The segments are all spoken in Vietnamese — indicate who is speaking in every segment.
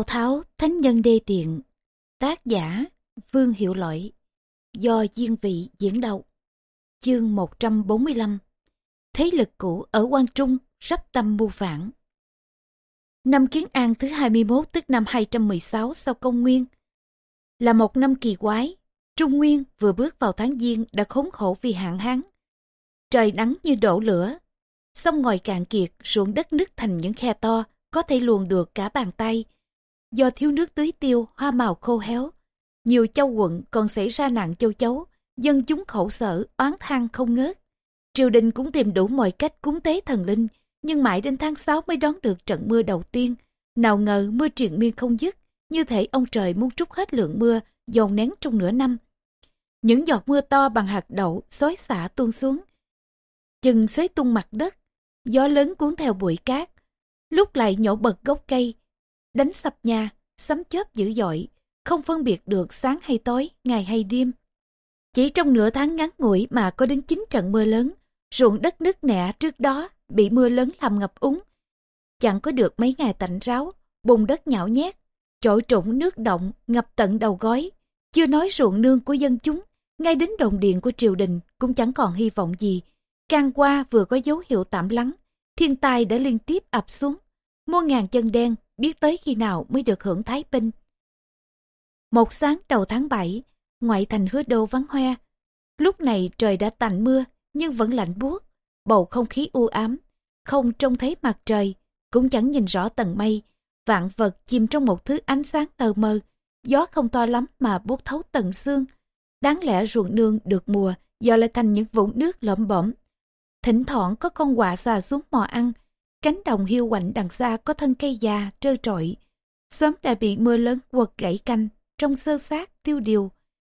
Speaker 1: Tào Tháo, Thánh Nhân Đê Tiện Tác giả Vương Hiệu Lỗi Do Diên Vị diễn đọc. Chương 145 Thế lực cũ ở Quan Trung sắp tâm mưu phản. Năm Kiến An thứ 21 tức năm 216 sau công nguyên Là một năm kỳ quái Trung Nguyên vừa bước vào tháng Giêng đã khốn khổ vì hạn hán. Trời nắng như đổ lửa Sông ngòi cạn kiệt ruộng đất nứt thành những khe to có thể luồn được cả bàn tay Do thiếu nước tưới tiêu, hoa màu khô héo, nhiều châu quận còn xảy ra nạn châu chấu, dân chúng khổ sở, oán than không ngớt. Triều đình cũng tìm đủ mọi cách cúng tế thần linh, nhưng mãi đến tháng 6 mới đón được trận mưa đầu tiên. Nào ngờ mưa triền miên không dứt, như thể ông trời muốn trút hết lượng mưa, dồn nén trong nửa năm. Những giọt mưa to bằng hạt đậu xối xả tuôn xuống. Chừng xới tung mặt đất, gió lớn cuốn theo bụi cát, lúc lại nhổ bật gốc cây, đánh sập nhà, sấm chớp dữ dội, không phân biệt được sáng hay tối, ngày hay đêm. Chỉ trong nửa tháng ngắn ngủi mà có đến 9 trận mưa lớn, ruộng đất nứt nẻ trước đó bị mưa lớn làm ngập úng. Chẳng có được mấy ngày tạnh ráo, bùn đất nhão nhét, trội trũng nước động ngập tận đầu gói. Chưa nói ruộng nương của dân chúng, ngay đến đồng điện của triều đình cũng chẳng còn hy vọng gì. Can qua vừa có dấu hiệu tạm lắng, thiên tai đã liên tiếp ập xuống. Mua ngàn chân đen biết tới khi nào mới được hưởng thái binh. Một sáng đầu tháng 7, ngoại thành hứa đô vắng hoe. Lúc này trời đã tạnh mưa, nhưng vẫn lạnh buốt, bầu không khí u ám, không trông thấy mặt trời, cũng chẳng nhìn rõ tầng mây. Vạn vật chìm trong một thứ ánh sáng tờ mờ, gió không to lắm mà buốt thấu tận xương. Đáng lẽ ruộng nương được mùa, giờ lại thành những vũng nước lõm bõm. Thỉnh thoảng có con quạ xà xuống mò ăn, Cánh đồng hiu quạnh đằng xa có thân cây già, trơ trọi. Sớm đã bị mưa lớn quật gãy canh, trong sơ sát, tiêu điều.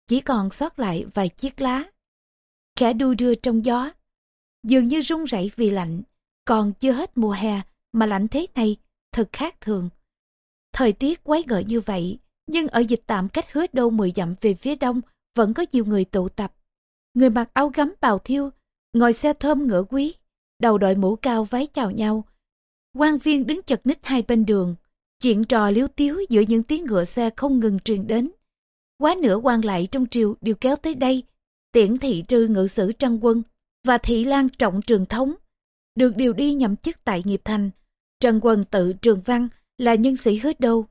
Speaker 1: Chỉ còn sót lại vài chiếc lá. Khẽ đu đưa trong gió. Dường như rung rẩy vì lạnh. Còn chưa hết mùa hè, mà lạnh thế này, thật khác thường. Thời tiết quái gợi như vậy, nhưng ở dịch tạm cách hứa đô 10 dặm về phía đông, vẫn có nhiều người tụ tập. Người mặc áo gấm bào thiêu, ngồi xe thơm ngựa quý, đầu đội mũ cao váy chào nhau, quan viên đứng chật ních hai bên đường, chuyện trò liếu tiếu giữa những tiếng ngựa xe không ngừng truyền đến. Quá nửa quan lại trong triều đều kéo tới đây, tiễn thị trư ngự sử trăng quân và thị lan trọng trường thống, được điều đi nhậm chức tại nghiệp thành. Trần quân tự trường văn là nhân sĩ hứa đô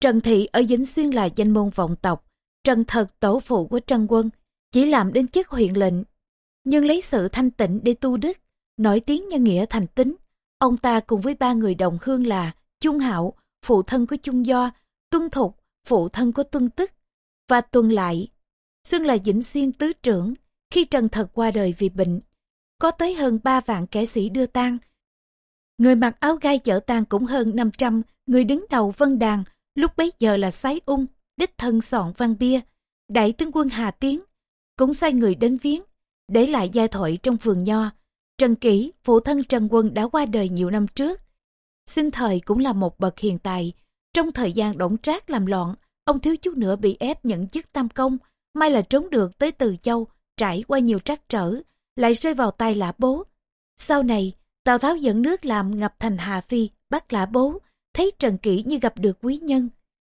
Speaker 1: trần thị ở dính xuyên là danh môn vọng tộc, trần thật tổ phụ của trần quân, chỉ làm đến chức huyện lệnh. Nhưng lấy sự thanh tịnh để tu đức, nổi tiếng nhân nghĩa thành tính Ông ta cùng với ba người đồng hương là Trung Hạo, phụ thân của Trung Do, Tuân Thục, phụ thân của Tuân Tức, và Tuân Lại, xưng là Vĩnh Xuyên Tứ Trưởng, khi Trần Thật qua đời vì bệnh. Có tới hơn ba vạn kẻ sĩ đưa tang. Người mặc áo gai chở tang cũng hơn 500, người đứng đầu vân đàn, lúc bấy giờ là sái ung, đích thân soạn văn bia. Đại tướng quân Hà Tiến cũng sai người đến viếng, để lại giai thoại trong vườn nho, Trần Kỷ, phụ thân Trần Quân đã qua đời nhiều năm trước. Sinh thời cũng là một bậc hiền tài. Trong thời gian đổng trác làm loạn, ông thiếu chút nữa bị ép nhận chức tam công. May là trốn được tới Từ Châu, trải qua nhiều trắc trở, lại rơi vào tay lã bố. Sau này, Tào Tháo dẫn nước làm ngập thành Hà Phi, bắt lã bố, thấy Trần Kỷ như gặp được quý nhân.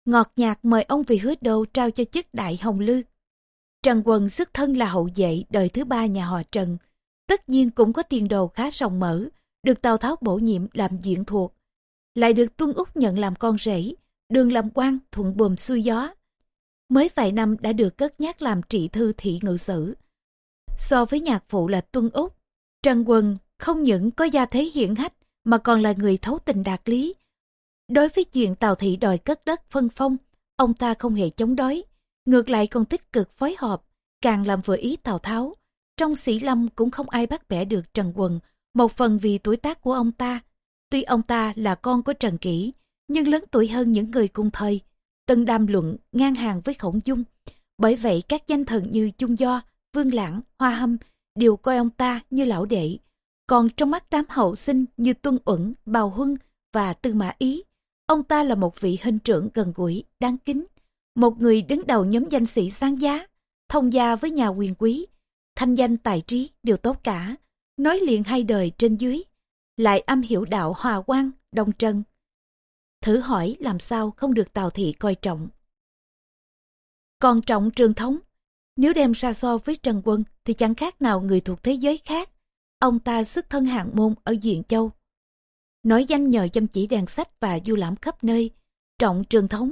Speaker 1: Ngọt nhạt mời ông vì hứa đô trao cho chức đại hồng lư. Trần Quân xuất thân là hậu vệ đời thứ ba nhà họ Trần, tất nhiên cũng có tiền đồ khá rộng mở, được Tào Tháo bổ nhiệm làm diện thuộc. Lại được Tuân Úc nhận làm con rể, đường làm quan thuận buồm xuôi gió. Mới vài năm đã được cất nhắc làm trị thư thị ngự sử. So với nhạc phụ là Tuân Úc, Trần Quân không những có gia thế hiển hách mà còn là người thấu tình đạt lý. Đối với chuyện Tào Thị đòi cất đất phân phong, ông ta không hề chống đối, ngược lại còn tích cực phối hợp, càng làm vừa ý Tào Tháo. Trong sĩ lâm cũng không ai bắt bẻ được Trần Quần, một phần vì tuổi tác của ông ta. Tuy ông ta là con của Trần Kỷ, nhưng lớn tuổi hơn những người cùng thời. Từng đàm luận ngang hàng với khổng dung. Bởi vậy các danh thần như Trung Do, Vương Lãng, Hoa Hâm đều coi ông ta như lão đệ. Còn trong mắt đám hậu sinh như Tuân Uẩn, Bào Huân và Tư Mã Ý, ông ta là một vị hình trưởng gần gũi, đáng kính. Một người đứng đầu nhóm danh sĩ sáng giá, thông gia với nhà quyền quý, thanh danh tài trí đều tốt cả, nói liền hai đời trên dưới, lại âm hiểu đạo hòa quan đồng trần. thử hỏi làm sao không được Tào Thị coi trọng. Còn trọng trường thống, nếu đem ra so với Trần Quân thì chẳng khác nào người thuộc thế giới khác. Ông ta xuất thân hạng môn ở diện Châu. Nói danh nhờ chăm chỉ đèn sách và du lãm khắp nơi, trọng trường thống.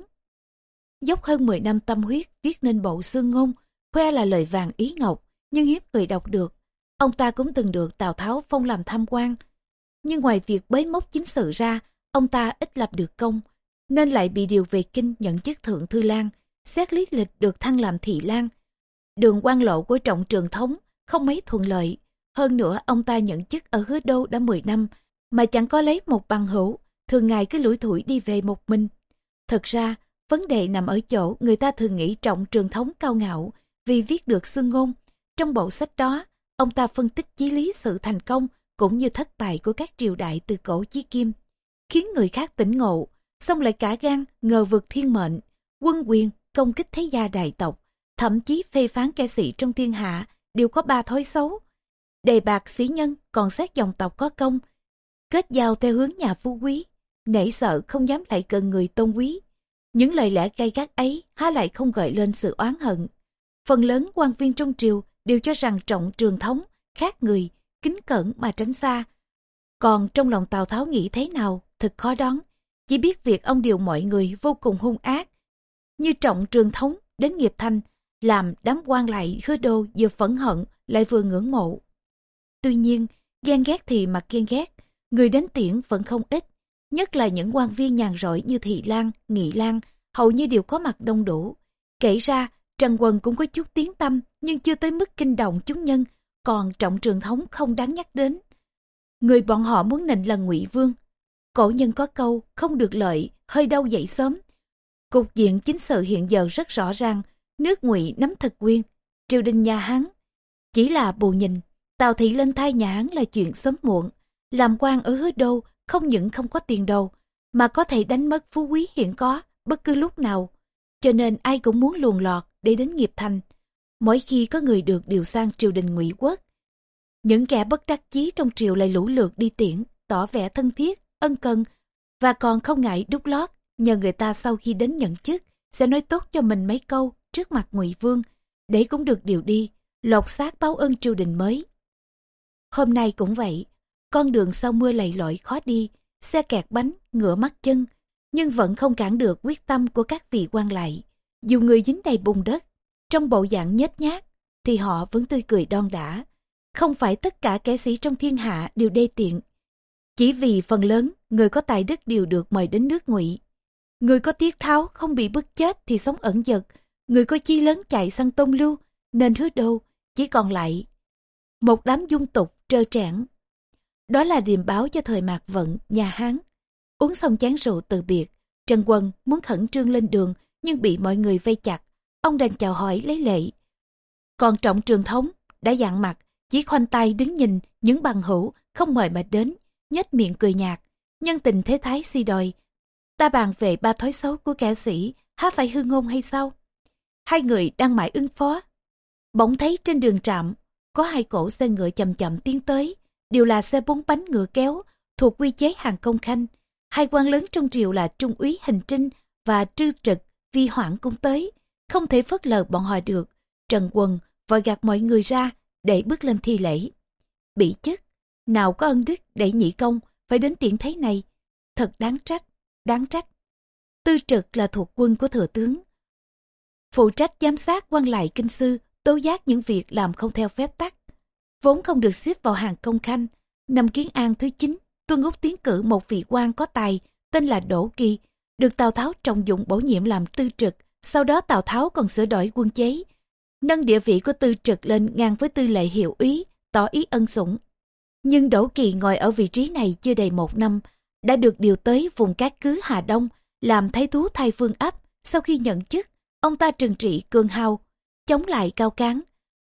Speaker 1: Dốc hơn 10 năm tâm huyết viết nên bộ xương ngôn, khoe là lời vàng ý ngọc, nhưng hiếp người đọc được. Ông ta cũng từng được Tào Tháo phong làm tham quan. Nhưng ngoài việc bế mốc chính sự ra, ông ta ít lập được công, nên lại bị điều về kinh nhận chức thượng thư lang, xét lý lịch được thăng làm thị lang. Đường quan lộ của trọng trường thống không mấy thuận lợi. Hơn nữa ông ta nhận chức ở hứa đô đã 10 năm, mà chẳng có lấy một bằng hữu, thường ngày cứ lủi thủi đi về một mình. Thật ra, vấn đề nằm ở chỗ người ta thường nghĩ trọng trường thống cao ngạo vì viết được xương ngôn. Trong bộ sách đó, ông ta phân tích chí lý sự thành công cũng như thất bại của các triều đại từ cổ chí kim, khiến người khác tỉnh ngộ, xong lại cả gan ngờ vực thiên mệnh, quân quyền, công kích thế gia đại tộc, thậm chí phê phán kẻ sĩ trong thiên hạ đều có ba thói xấu. Đề bạc sĩ nhân còn xét dòng tộc có công, kết giao theo hướng nhà phú quý, nể sợ không dám lại gần người tôn quý. Những lời lẽ gay gắt ấy há lại không gợi lên sự oán hận. Phần lớn quan viên trong triều đều cho rằng trọng trường thống, khác người, kính cẩn mà tránh xa. Còn trong lòng Tào Tháo nghĩ thế nào, thật khó đoán. Chỉ biết việc ông điều mọi người vô cùng hung ác. Như trọng trường thống đến nghiệp thanh, làm đám quan lại hứa đô vừa phẫn hận lại vừa ngưỡng mộ. Tuy nhiên, ghen ghét thì mặc ghen ghét, người đến tiễn vẫn không ít, nhất là những quan viên nhàn rỗi như Thị Lan, Nghị Lan, hầu như đều có mặt đông đủ. Kể ra, Trần Quần cũng có chút tiếng tâm nhưng chưa tới mức kinh động chúng nhân, còn trọng trường thống không đáng nhắc đến. Người bọn họ muốn nịnh là ngụy Vương. Cổ nhân có câu, không được lợi, hơi đau dậy sớm. Cục diện chính sự hiện giờ rất rõ ràng, nước ngụy nắm thật quyền, triều đình nhà Hán. Chỉ là bù nhìn, Tào Thị lên thay nhà Hán là chuyện sớm muộn. Làm quan ở hứa đô không những không có tiền đâu mà có thể đánh mất phú quý hiện có bất cứ lúc nào. Cho nên ai cũng muốn luồn lọt để đến nghiệp thành. Mỗi khi có người được điều sang triều đình ngụy quốc, những kẻ bất đắc chí trong triều lại lũ lượt đi tiễn, tỏ vẻ thân thiết, ân cần, và còn không ngại đúc lót, nhờ người ta sau khi đến nhận chức, sẽ nói tốt cho mình mấy câu trước mặt ngụy Vương, để cũng được điều đi, lột xác báo ơn triều đình mới. Hôm nay cũng vậy, con đường sau mưa lầy lội khó đi, xe kẹt bánh, ngựa mắt chân, nhưng vẫn không cản được quyết tâm của các vị quan lại. Dù người dính đầy bùn đất, trong bộ dạng nhếch nhác, thì họ vẫn tươi cười đon đả. Không phải tất cả kẻ sĩ trong thiên hạ đều đê tiện. Chỉ vì phần lớn, người có tài đức đều được mời đến nước ngụy. Người có tiết tháo không bị bức chết thì sống ẩn dật, người có chi lớn chạy sang tôn lưu, nên hứa đâu, chỉ còn lại. Một đám dung tục, trơ trẽn. Đó là điềm báo cho thời mạc vận, nhà Hán. Uống xong chén rượu từ biệt, Trần Quân muốn khẩn trương lên đường nhưng bị mọi người vây chặt. Ông đành chào hỏi lấy lệ. Còn trọng trường thống đã dặn mặt, chỉ khoanh tay đứng nhìn những bằng hữu không mời mà đến, nhếch miệng cười nhạt. Nhân tình thế thái si đòi. Ta bàn về ba thói xấu của kẻ sĩ, há phải hư ngôn hay sao? Hai người đang mãi ứng phó. Bỗng thấy trên đường trạm, có hai cổ xe ngựa chậm chậm tiến tới, đều là xe bốn bánh ngựa kéo, thuộc quy chế hàng công khanh. Hai quan lớn trong triều là Trung úy Hình Trinh và Trư Trực, Vi Hoảng cũng tới, không thể phớt lờ bọn họ được. Trần quần vội gạt mọi người ra để bước lên thi lễ. Bị chức, nào có ân đức để nhị công phải đến tiện thế này. Thật đáng trách, đáng trách. Tư Trực là thuộc quân của thừa tướng. Phụ trách giám sát quan lại kinh sư, tố giác những việc làm không theo phép tắc. Vốn không được xếp vào hàng công khanh. Năm kiến an thứ 9, Tuân Úc tiến cử một vị quan có tài, tên là Đỗ Kỳ, được Tào Tháo trọng dụng bổ nhiệm làm tư trực. Sau đó Tào Tháo còn sửa đổi quân chế, nâng địa vị của tư trực lên ngang với tư lệ hiệu úy, tỏ ý ân sủng. Nhưng Đỗ Kỳ ngồi ở vị trí này chưa đầy một năm, đã được điều tới vùng cát cứ Hà Đông, làm thái thú thay phương ấp. Sau khi nhận chức, ông ta trừng trị cương hào, chống lại cao cán,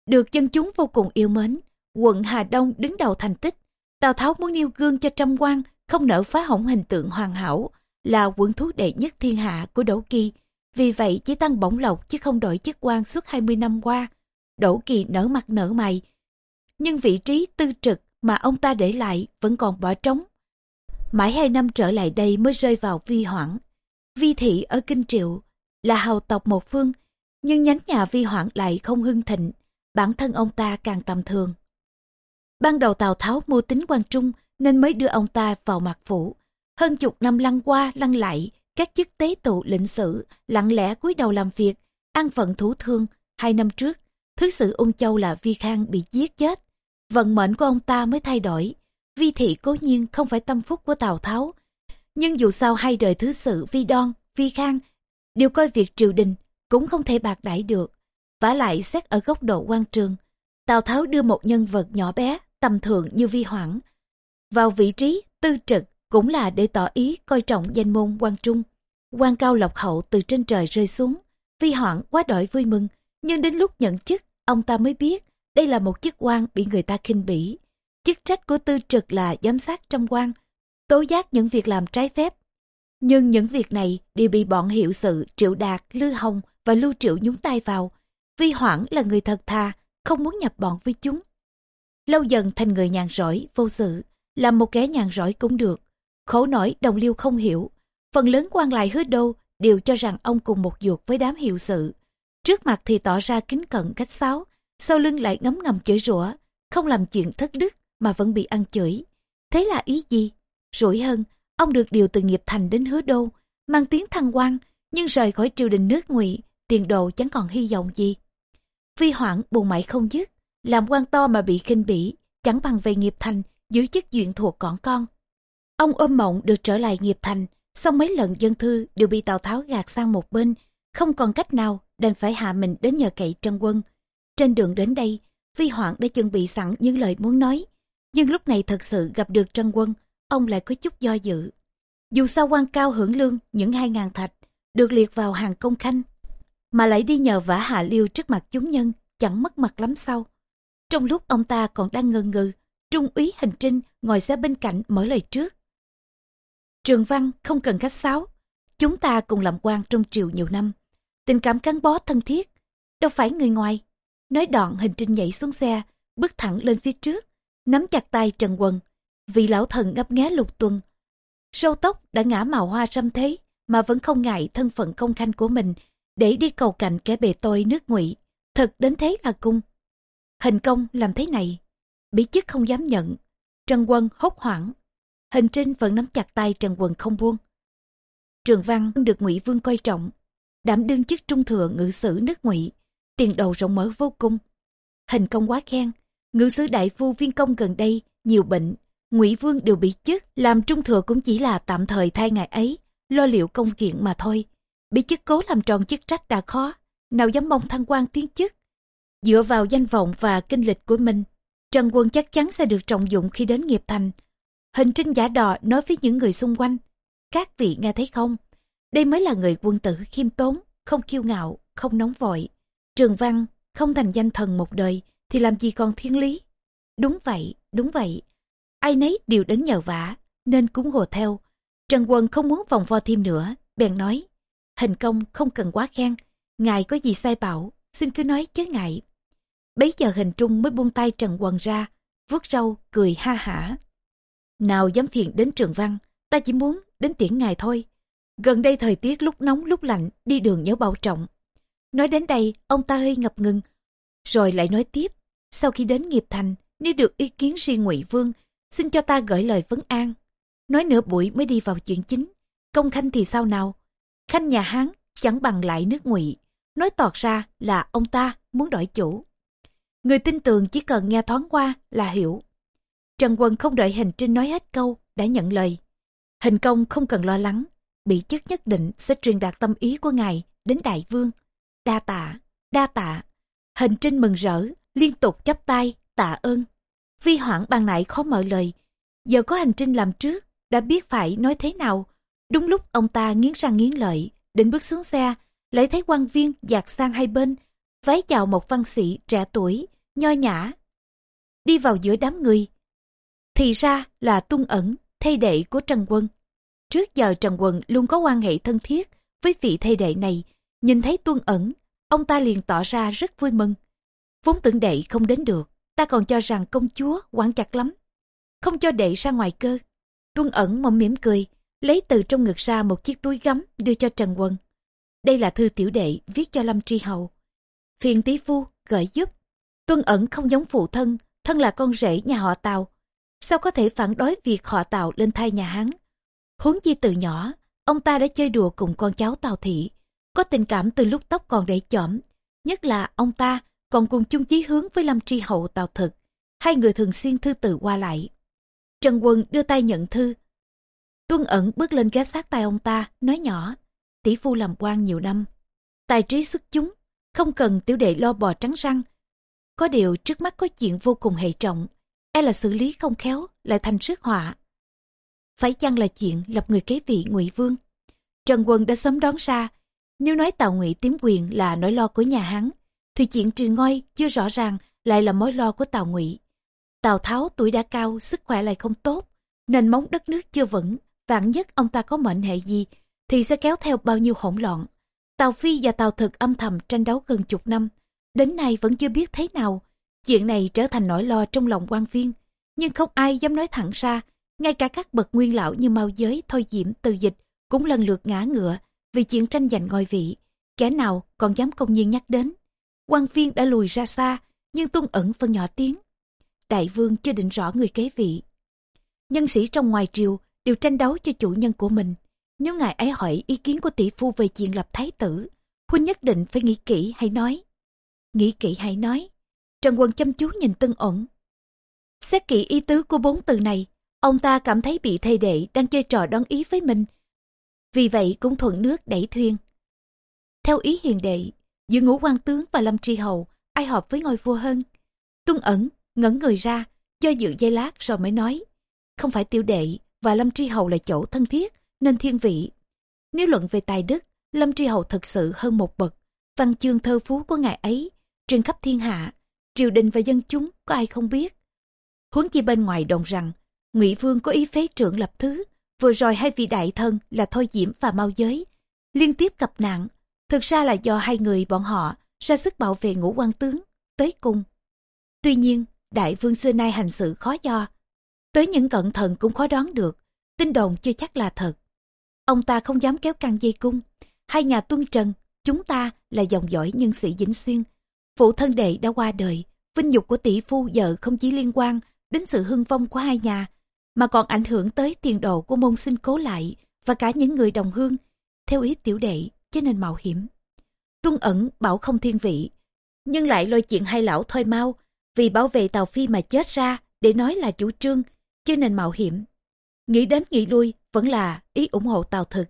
Speaker 1: được dân chúng vô cùng yêu mến. Quận Hà Đông đứng đầu thành tích, Tào Tháo muốn nêu gương cho trăm quan, không nỡ phá hỏng hình tượng hoàn hảo, là quận thú đệ nhất thiên hạ của Đỗ Kỳ. Vì vậy chỉ tăng bổng lộc chứ không đổi chức quan suốt 20 năm qua. Đỗ Kỳ nở mặt nở mày. Nhưng vị trí tư trực mà ông ta để lại vẫn còn bỏ trống. Mãi hai năm trở lại đây mới rơi vào vi hoãn. Vi thị ở Kinh Triệu là hào tộc một phương, nhưng nhánh nhà vi hoãn lại không hưng thịnh, bản thân ông ta càng tầm thường. Ban đầu Tào Tháo mua tính quan trung nên mới đưa ông ta vào mặt phủ. Hơn chục năm lăn qua lăn lại, các chức tế tụ lệnh sử lặng lẽ cúi đầu làm việc, an phận thủ thương. Hai năm trước, thứ sử ung châu là Vi Khang bị giết chết. Vận mệnh của ông ta mới thay đổi. Vi thị cố nhiên không phải tâm phúc của Tào Tháo. Nhưng dù sao hai đời thứ sử Vi Đoan, Vi Khang đều coi việc triều đình cũng không thể bạc đãi được. vả lại xét ở góc độ quan trường, Tào Tháo đưa một nhân vật nhỏ bé, tầm thường như Vi Hoảng vào vị trí tư trực cũng là để tỏ ý coi trọng danh môn quan trung. quan cao lộc hậu từ trên trời rơi xuống, Vi hoạn quá đổi vui mừng, nhưng đến lúc nhận chức, ông ta mới biết đây là một chức quan bị người ta khinh bỉ. Chức trách của tư trực là giám sát trong quan, tố giác những việc làm trái phép. Nhưng những việc này đều bị bọn hiệu sự Triệu Đạt, Lư Hồng và Lưu Triệu nhúng tay vào. Vi Hoảng là người thật thà, không muốn nhập bọn với chúng. Lâu dần thành người nhàn rỗi, vô sự, làm một kẻ nhàn rỗi cũng được. Khổ nổi đồng liêu không hiểu, phần lớn quan lại hứa đô đều cho rằng ông cùng một ruột với đám hiệu sự. Trước mặt thì tỏ ra kính cận cách sáo, sau lưng lại ngấm ngầm chửi rủa, không làm chuyện thất đức mà vẫn bị ăn chửi. Thế là ý gì? Rủi hơn, ông được điều từ nghiệp thành đến hứa đô, mang tiếng thăng quan, nhưng rời khỏi triều đình nước ngụy, tiền đồ chẳng còn hy vọng gì. Phi hoảng buồn mãi không dứt, làm quan to mà bị khinh bỉ, chẳng bằng về nghiệp thành, giữ chức duyện thuộc cỏn con. Ông ôm mộng được trở lại nghiệp thành, xong mấy lần dân thư đều bị Tào Tháo gạt sang một bên, không còn cách nào đành phải hạ mình đến nhờ cậy Trân Quân. Trên đường đến đây, Vi Hoạn đã chuẩn bị sẵn những lời muốn nói, nhưng lúc này thật sự gặp được Trân Quân, ông lại có chút do dự. Dù sao quan cao hưởng lương những hai ngàn thạch, được liệt vào hàng công khanh, mà lại đi nhờ vả hạ liêu trước mặt chúng nhân, chẳng mất mặt lắm sau. Trong lúc ông ta còn đang ngơ ngừ, Trung úy hành trinh ngồi xe bên cạnh mở lời trước. Trường Văn không cần khách sáo. Chúng ta cùng làm quan trong triều nhiều năm. Tình cảm gắn bó thân thiết. Đâu phải người ngoài. Nói đoạn hình trinh nhảy xuống xe, bước thẳng lên phía trước, nắm chặt tay Trần Quân. Vị lão thần ngấp nghé lục tuần. Sâu tóc đã ngã màu hoa râm thế, mà vẫn không ngại thân phận công khanh của mình để đi cầu cạnh kẻ bề tôi nước ngụy Thật đến thế là cung. Hình công làm thế này, bị chức không dám nhận. Trần Quân hốt hoảng. Hình trinh vẫn nắm chặt tay Trần quần không buông. Trường Văn được Ngụy Vương coi trọng, đảm đương chức trung thừa ngự sử nước Ngụy, tiền đầu rộng mở vô cùng. Hình công quá khen, ngự sử đại phu viên công gần đây nhiều bệnh, Ngụy Vương đều bị chức, làm trung thừa cũng chỉ là tạm thời thay ngày ấy, lo liệu công kiện mà thôi. Bị chức cố làm tròn chức trách đã khó, nào dám mong thăng quan tiến chức. Dựa vào danh vọng và kinh lịch của mình, Trần Quân chắc chắn sẽ được trọng dụng khi đến nghiệp thành. Hình trinh giả đò nói với những người xung quanh. Các vị nghe thấy không? Đây mới là người quân tử khiêm tốn, không kiêu ngạo, không nóng vội. Trường Văn không thành danh thần một đời thì làm gì còn thiên lý. Đúng vậy, đúng vậy. Ai nấy đều đến nhờ vả, nên cũng hồ theo. Trần Quân không muốn vòng vo thêm nữa, bèn nói. Hình công không cần quá khen, ngài có gì sai bảo, xin cứ nói chớ ngại. Bấy giờ hình trung mới buông tay Trần Quần ra, vuốt râu, cười ha hả. Nào dám phiền đến trường văn, ta chỉ muốn đến tiễn ngài thôi. Gần đây thời tiết lúc nóng lúc lạnh, đi đường nhớ bảo trọng. Nói đến đây, ông ta hơi ngập ngừng, rồi lại nói tiếp. Sau khi đến nghiệp thành, nếu được ý kiến riêng ngụy Vương, xin cho ta gửi lời vấn an. Nói nửa buổi mới đi vào chuyện chính. Công khanh thì sao nào? Khanh nhà Hán chẳng bằng lại nước ngụy. Nói tọt ra là ông ta muốn đổi chủ. Người tin tưởng chỉ cần nghe thoáng qua là hiểu. Trần Quân không đợi hình trinh nói hết câu, đã nhận lời. Hình công không cần lo lắng, bị chức nhất định sẽ truyền đạt tâm ý của ngài đến đại vương. Đa tạ, đa tạ. Hình trinh mừng rỡ, liên tục chắp tay, tạ ơn. Vi hoảng ban nãy khó mở lời. Giờ có hành trinh làm trước, đã biết phải nói thế nào. Đúng lúc ông ta nghiến răng nghiến lợi, định bước xuống xe, lại thấy quan viên dạt sang hai bên, vái chào một văn sĩ trẻ tuổi, nho nhã. Đi vào giữa đám người. Thì ra là tuân ẩn, thay đệ của Trần Quân. Trước giờ Trần Quân luôn có quan hệ thân thiết với vị thay đệ này. Nhìn thấy tuân ẩn, ông ta liền tỏ ra rất vui mừng. Vốn tưởng đệ không đến được, ta còn cho rằng công chúa quản chặt lắm. Không cho đệ ra ngoài cơ. Tuân ẩn mộng mỉm cười, lấy từ trong ngực ra một chiếc túi gấm đưa cho Trần Quân. Đây là thư tiểu đệ viết cho Lâm Tri Hầu. Phiền tí phu gửi giúp. Tuân ẩn không giống phụ thân, thân là con rể nhà họ tàu Sao có thể phản đối việc họ tạo lên thay nhà hắn? Huống chi từ nhỏ, ông ta đã chơi đùa cùng con cháu Tào Thị, có tình cảm từ lúc tóc còn để chỏm. Nhất là ông ta còn cùng chung chí hướng với Lâm Tri Hậu Tào Thực, hai người thường xuyên thư từ qua lại. Trần Quân đưa tay nhận thư. Tuân ẩn bước lên ghé sát tay ông ta, nói nhỏ, tỷ phu làm quan nhiều năm. Tài trí xuất chúng, không cần tiểu đệ lo bò trắng răng. Có điều trước mắt có chuyện vô cùng hệ trọng, e là xử lý không khéo, lại thành rước họa. Phải chăng là chuyện lập người kế vị ngụy Vương? Trần Quân đã sớm đón ra, nếu nói Tào Ngụy tiếm quyền là nỗi lo của nhà hắn, thì chuyện truyền ngôi chưa rõ ràng lại là mối lo của Tào Ngụy. Tào Tháo tuổi đã cao, sức khỏe lại không tốt, nền móng đất nước chưa vững, vạn nhất ông ta có mệnh hệ gì thì sẽ kéo theo bao nhiêu hỗn loạn. Tào Phi và Tào Thực âm thầm tranh đấu gần chục năm, đến nay vẫn chưa biết thế nào. Chuyện này trở thành nỗi lo trong lòng quan viên, nhưng không ai dám nói thẳng ra, ngay cả các bậc nguyên lão như Mao Giới, Thôi Diễm, Từ Dịch cũng lần lượt ngã ngựa vì chuyện tranh giành ngôi vị. Kẻ nào còn dám công nhiên nhắc đến. quan viên đã lùi ra xa, nhưng tung ẩn vẫn nhỏ tiếng. Đại vương chưa định rõ người kế vị. Nhân sĩ trong ngoài triều đều tranh đấu cho chủ nhân của mình. Nếu ngài ấy hỏi ý kiến của tỷ phu về chuyện lập thái tử, huynh nhất định phải nghĩ kỹ hay nói. Nghĩ kỹ hay nói. Trần Quân chăm chú nhìn Tân ẩn. Xét kỹ ý tứ của bốn từ này, ông ta cảm thấy bị thầy đệ đang chơi trò đón ý với mình. Vì vậy cũng thuận nước đẩy thuyền. Theo ý hiền đệ, giữa ngũ quan tướng và lâm tri hầu, ai hợp với ngôi vua hơn? Tuân ẩn, ngẩn người ra, do dự dây lát rồi mới nói. Không phải tiểu đệ và lâm tri hầu là chỗ thân thiết, nên thiên vị. Nếu luận về tài đức, lâm tri hầu thật sự hơn một bậc. Văn chương thơ phú của ngài ấy, truyền khắp thiên hạ, triều đình và dân chúng có ai không biết. Huống chi bên ngoài đồn rằng, ngụy Vương có ý phế trưởng lập thứ, vừa rồi hai vị đại thân là Thôi Diễm và Mao Giới, liên tiếp gặp nạn, thực ra là do hai người bọn họ ra sức bảo vệ ngũ quan tướng, tới cùng. Tuy nhiên, đại vương xưa nay hành sự khó do, tới những cận thần cũng khó đoán được, tin đồn chưa chắc là thật. Ông ta không dám kéo căng dây cung, hai nhà tuân trần, chúng ta là dòng dõi nhân sĩ Vĩnh Xuyên. Phụ thân đệ đã qua đời, vinh nhục của tỷ phu vợ không chỉ liên quan đến sự hưng vong của hai nhà, mà còn ảnh hưởng tới tiền đồ của môn sinh cố lại và cả những người đồng hương, theo ý tiểu đệ, cho nên mạo hiểm. Tuân ẩn bảo không thiên vị, nhưng lại lôi chuyện hai lão thôi mau, vì bảo vệ tàu phi mà chết ra để nói là chủ trương, cho nên mạo hiểm. Nghĩ đến nghĩ lui vẫn là ý ủng hộ tàu thực.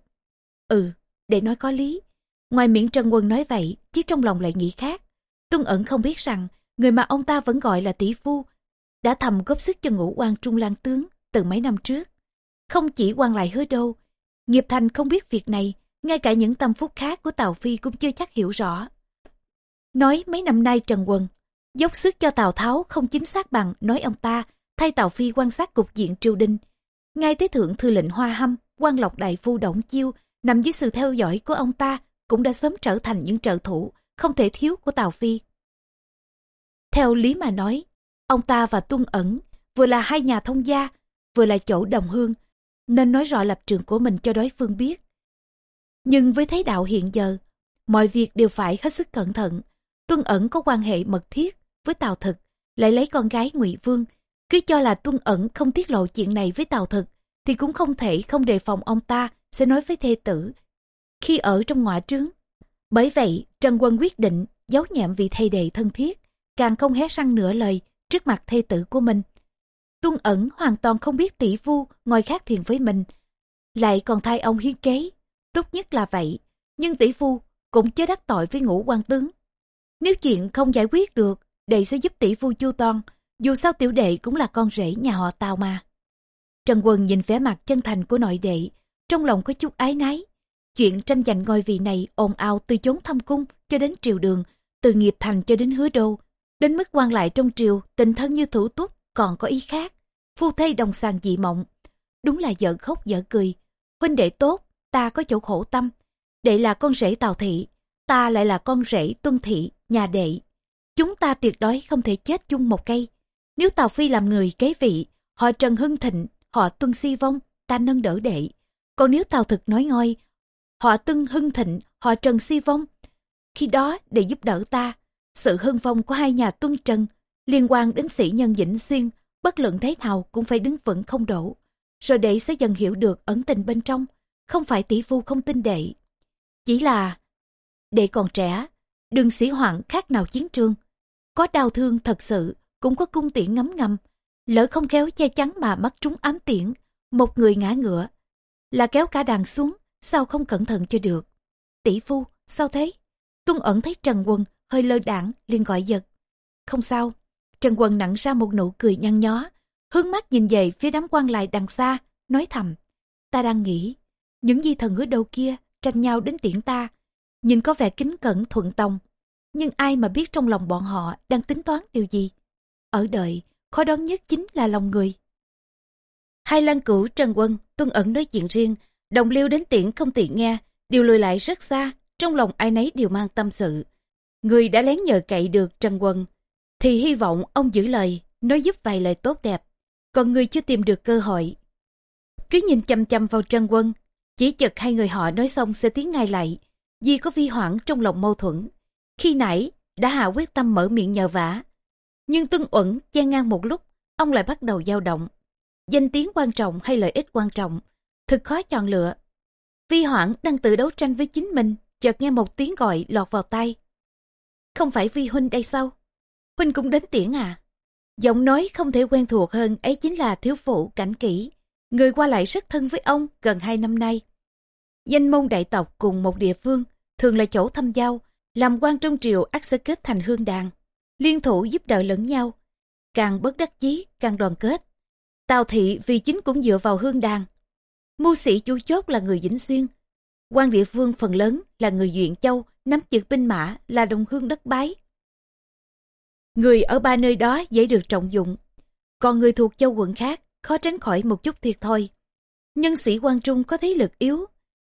Speaker 1: Ừ, để nói có lý. Ngoài miệng Trần Quân nói vậy, chứ trong lòng lại nghĩ khác. Tuân ẩn không biết rằng, người mà ông ta vẫn gọi là tỷ phu, đã thầm góp sức cho ngũ quan trung lan tướng từ mấy năm trước. Không chỉ quan lại hứa đâu, nghiệp thành không biết việc này, ngay cả những tâm phúc khác của Tào Phi cũng chưa chắc hiểu rõ. Nói mấy năm nay Trần quần dốc sức cho Tào Tháo không chính xác bằng nói ông ta thay Tào Phi quan sát cục diện triều đình. Ngay tới thượng thư lệnh Hoa Hâm, quan lộc đại phu Động Chiêu nằm dưới sự theo dõi của ông ta cũng đã sớm trở thành những trợ thủ không thể thiếu của Tào Phi. Theo lý mà nói, ông ta và Tuân Ẩn vừa là hai nhà thông gia vừa là chỗ đồng hương, nên nói rõ lập trường của mình cho đối phương biết. Nhưng với thế đạo hiện giờ, mọi việc đều phải hết sức cẩn thận. Tuân ẩn có quan hệ mật thiết với Tào Thực, lại lấy con gái ngụy Vương. Cứ cho là Tuân ẩn không tiết lộ chuyện này với Tào Thực, thì cũng không thể không đề phòng ông ta sẽ nói với thê tử khi ở trong ngọa trướng. Bởi vậy, Trần Quân quyết định giấu nhẹm vị thầy đệ thân thiết, càng không hé răng nửa lời trước mặt thê tử của mình. Tuân ẩn hoàn toàn không biết tỷ phu ngồi khác thiền với mình. Lại còn thay ông hiến kế. Tốt nhất là vậy. Nhưng tỷ phu cũng chớ đắc tội với ngũ quan tướng. Nếu chuyện không giải quyết được, đệ sẽ giúp tỷ phu chu toan. Dù sao tiểu đệ cũng là con rể nhà họ Tào mà. Trần Quân nhìn vẻ mặt chân thành của nội đệ, trong lòng có chút ái náy. Chuyện tranh giành ngôi vị này ồn ào từ chốn thâm cung cho đến triều đường, từ nghiệp thành cho đến hứa đô. Đến mức quan lại trong triều, tình thân như thủ túc, còn có ý khác. Phu thê đồng sàng dị mộng. Đúng là vợ khóc vợ cười. Huynh đệ tốt, ta có chỗ khổ tâm. Đệ là con rể tào thị, ta lại là con rể tuân thị, nhà đệ. Chúng ta tuyệt đối không thể chết chung một cây. Nếu Tào Phi làm người kế vị, họ Trần Hưng Thịnh, họ Tuân Si Vong, ta nâng đỡ đệ. Còn nếu Tào thực nói ngôi, họ tưng hưng thịnh, họ trần si vong. Khi đó để giúp đỡ ta, sự hưng phong của hai nhà tuân trần liên quan đến sĩ nhân Vĩnh Xuyên, bất luận thế nào cũng phải đứng vững không đổ. Rồi đệ sẽ dần hiểu được ẩn tình bên trong, không phải tỷ phu không tin đệ. Chỉ là đệ còn trẻ, đường sĩ hoạn khác nào chiến trường. Có đau thương thật sự, cũng có cung tiễn ngấm ngầm. Lỡ không khéo che chắn mà mắc trúng ám tiễn, một người ngã ngựa. Là kéo cả đàn xuống, sao không cẩn thận cho được. Tỷ phu, sao thế? Tuân ẩn thấy Trần Quân hơi lơ đảng liền gọi giật. Không sao, Trần Quân nặng ra một nụ cười nhăn nhó, hướng mắt nhìn về phía đám quan lại đằng xa, nói thầm. Ta đang nghĩ, những di thần hứa đâu kia tranh nhau đến tiễn ta, nhìn có vẻ kính cẩn thuận tòng. Nhưng ai mà biết trong lòng bọn họ đang tính toán điều gì? Ở đời, khó đoán nhất chính là lòng người. Hai lăng cửu Trần Quân, Tuân ẩn nói chuyện riêng, đồng liêu đến tiễn không tiện nghe, đều lùi lại rất xa, trong lòng ai nấy đều mang tâm sự. Người đã lén nhờ cậy được Trần Quân, thì hy vọng ông giữ lời, nói giúp vài lời tốt đẹp. Còn người chưa tìm được cơ hội. Cứ nhìn chăm chăm vào Trần Quân, chỉ chợt hai người họ nói xong sẽ tiến ngay lại, vì có vi hoãn trong lòng mâu thuẫn. Khi nãy, đã hạ quyết tâm mở miệng nhờ vả. Nhưng Tân Uẩn chen ngang một lúc, ông lại bắt đầu dao động. Danh tiếng quan trọng hay lợi ích quan trọng, thực khó chọn lựa. Vi Hoãn đang tự đấu tranh với chính mình, chợt nghe một tiếng gọi lọt vào tay. Không phải Vi Huynh đây sao? Huynh cũng đến tiễn à? Giọng nói không thể quen thuộc hơn ấy chính là thiếu phụ cảnh kỹ. Người qua lại rất thân với ông gần hai năm nay. Danh môn đại tộc cùng một địa phương, thường là chỗ thăm giao, làm quan trong triều ác sẽ kết thành hương đàn. Liên thủ giúp đỡ lẫn nhau, càng bất đắc chí càng đoàn kết. Tào thị vì chính cũng dựa vào hương đàn. Mưu sĩ chú chốt là người Vĩnh Xuyên quan địa phương phần lớn là người Duyện Châu, nắm chữ binh mã là đồng hương đất bái. Người ở ba nơi đó dễ được trọng dụng, còn người thuộc châu quận khác khó tránh khỏi một chút thiệt thôi. Nhân sĩ quan Trung có thế lực yếu,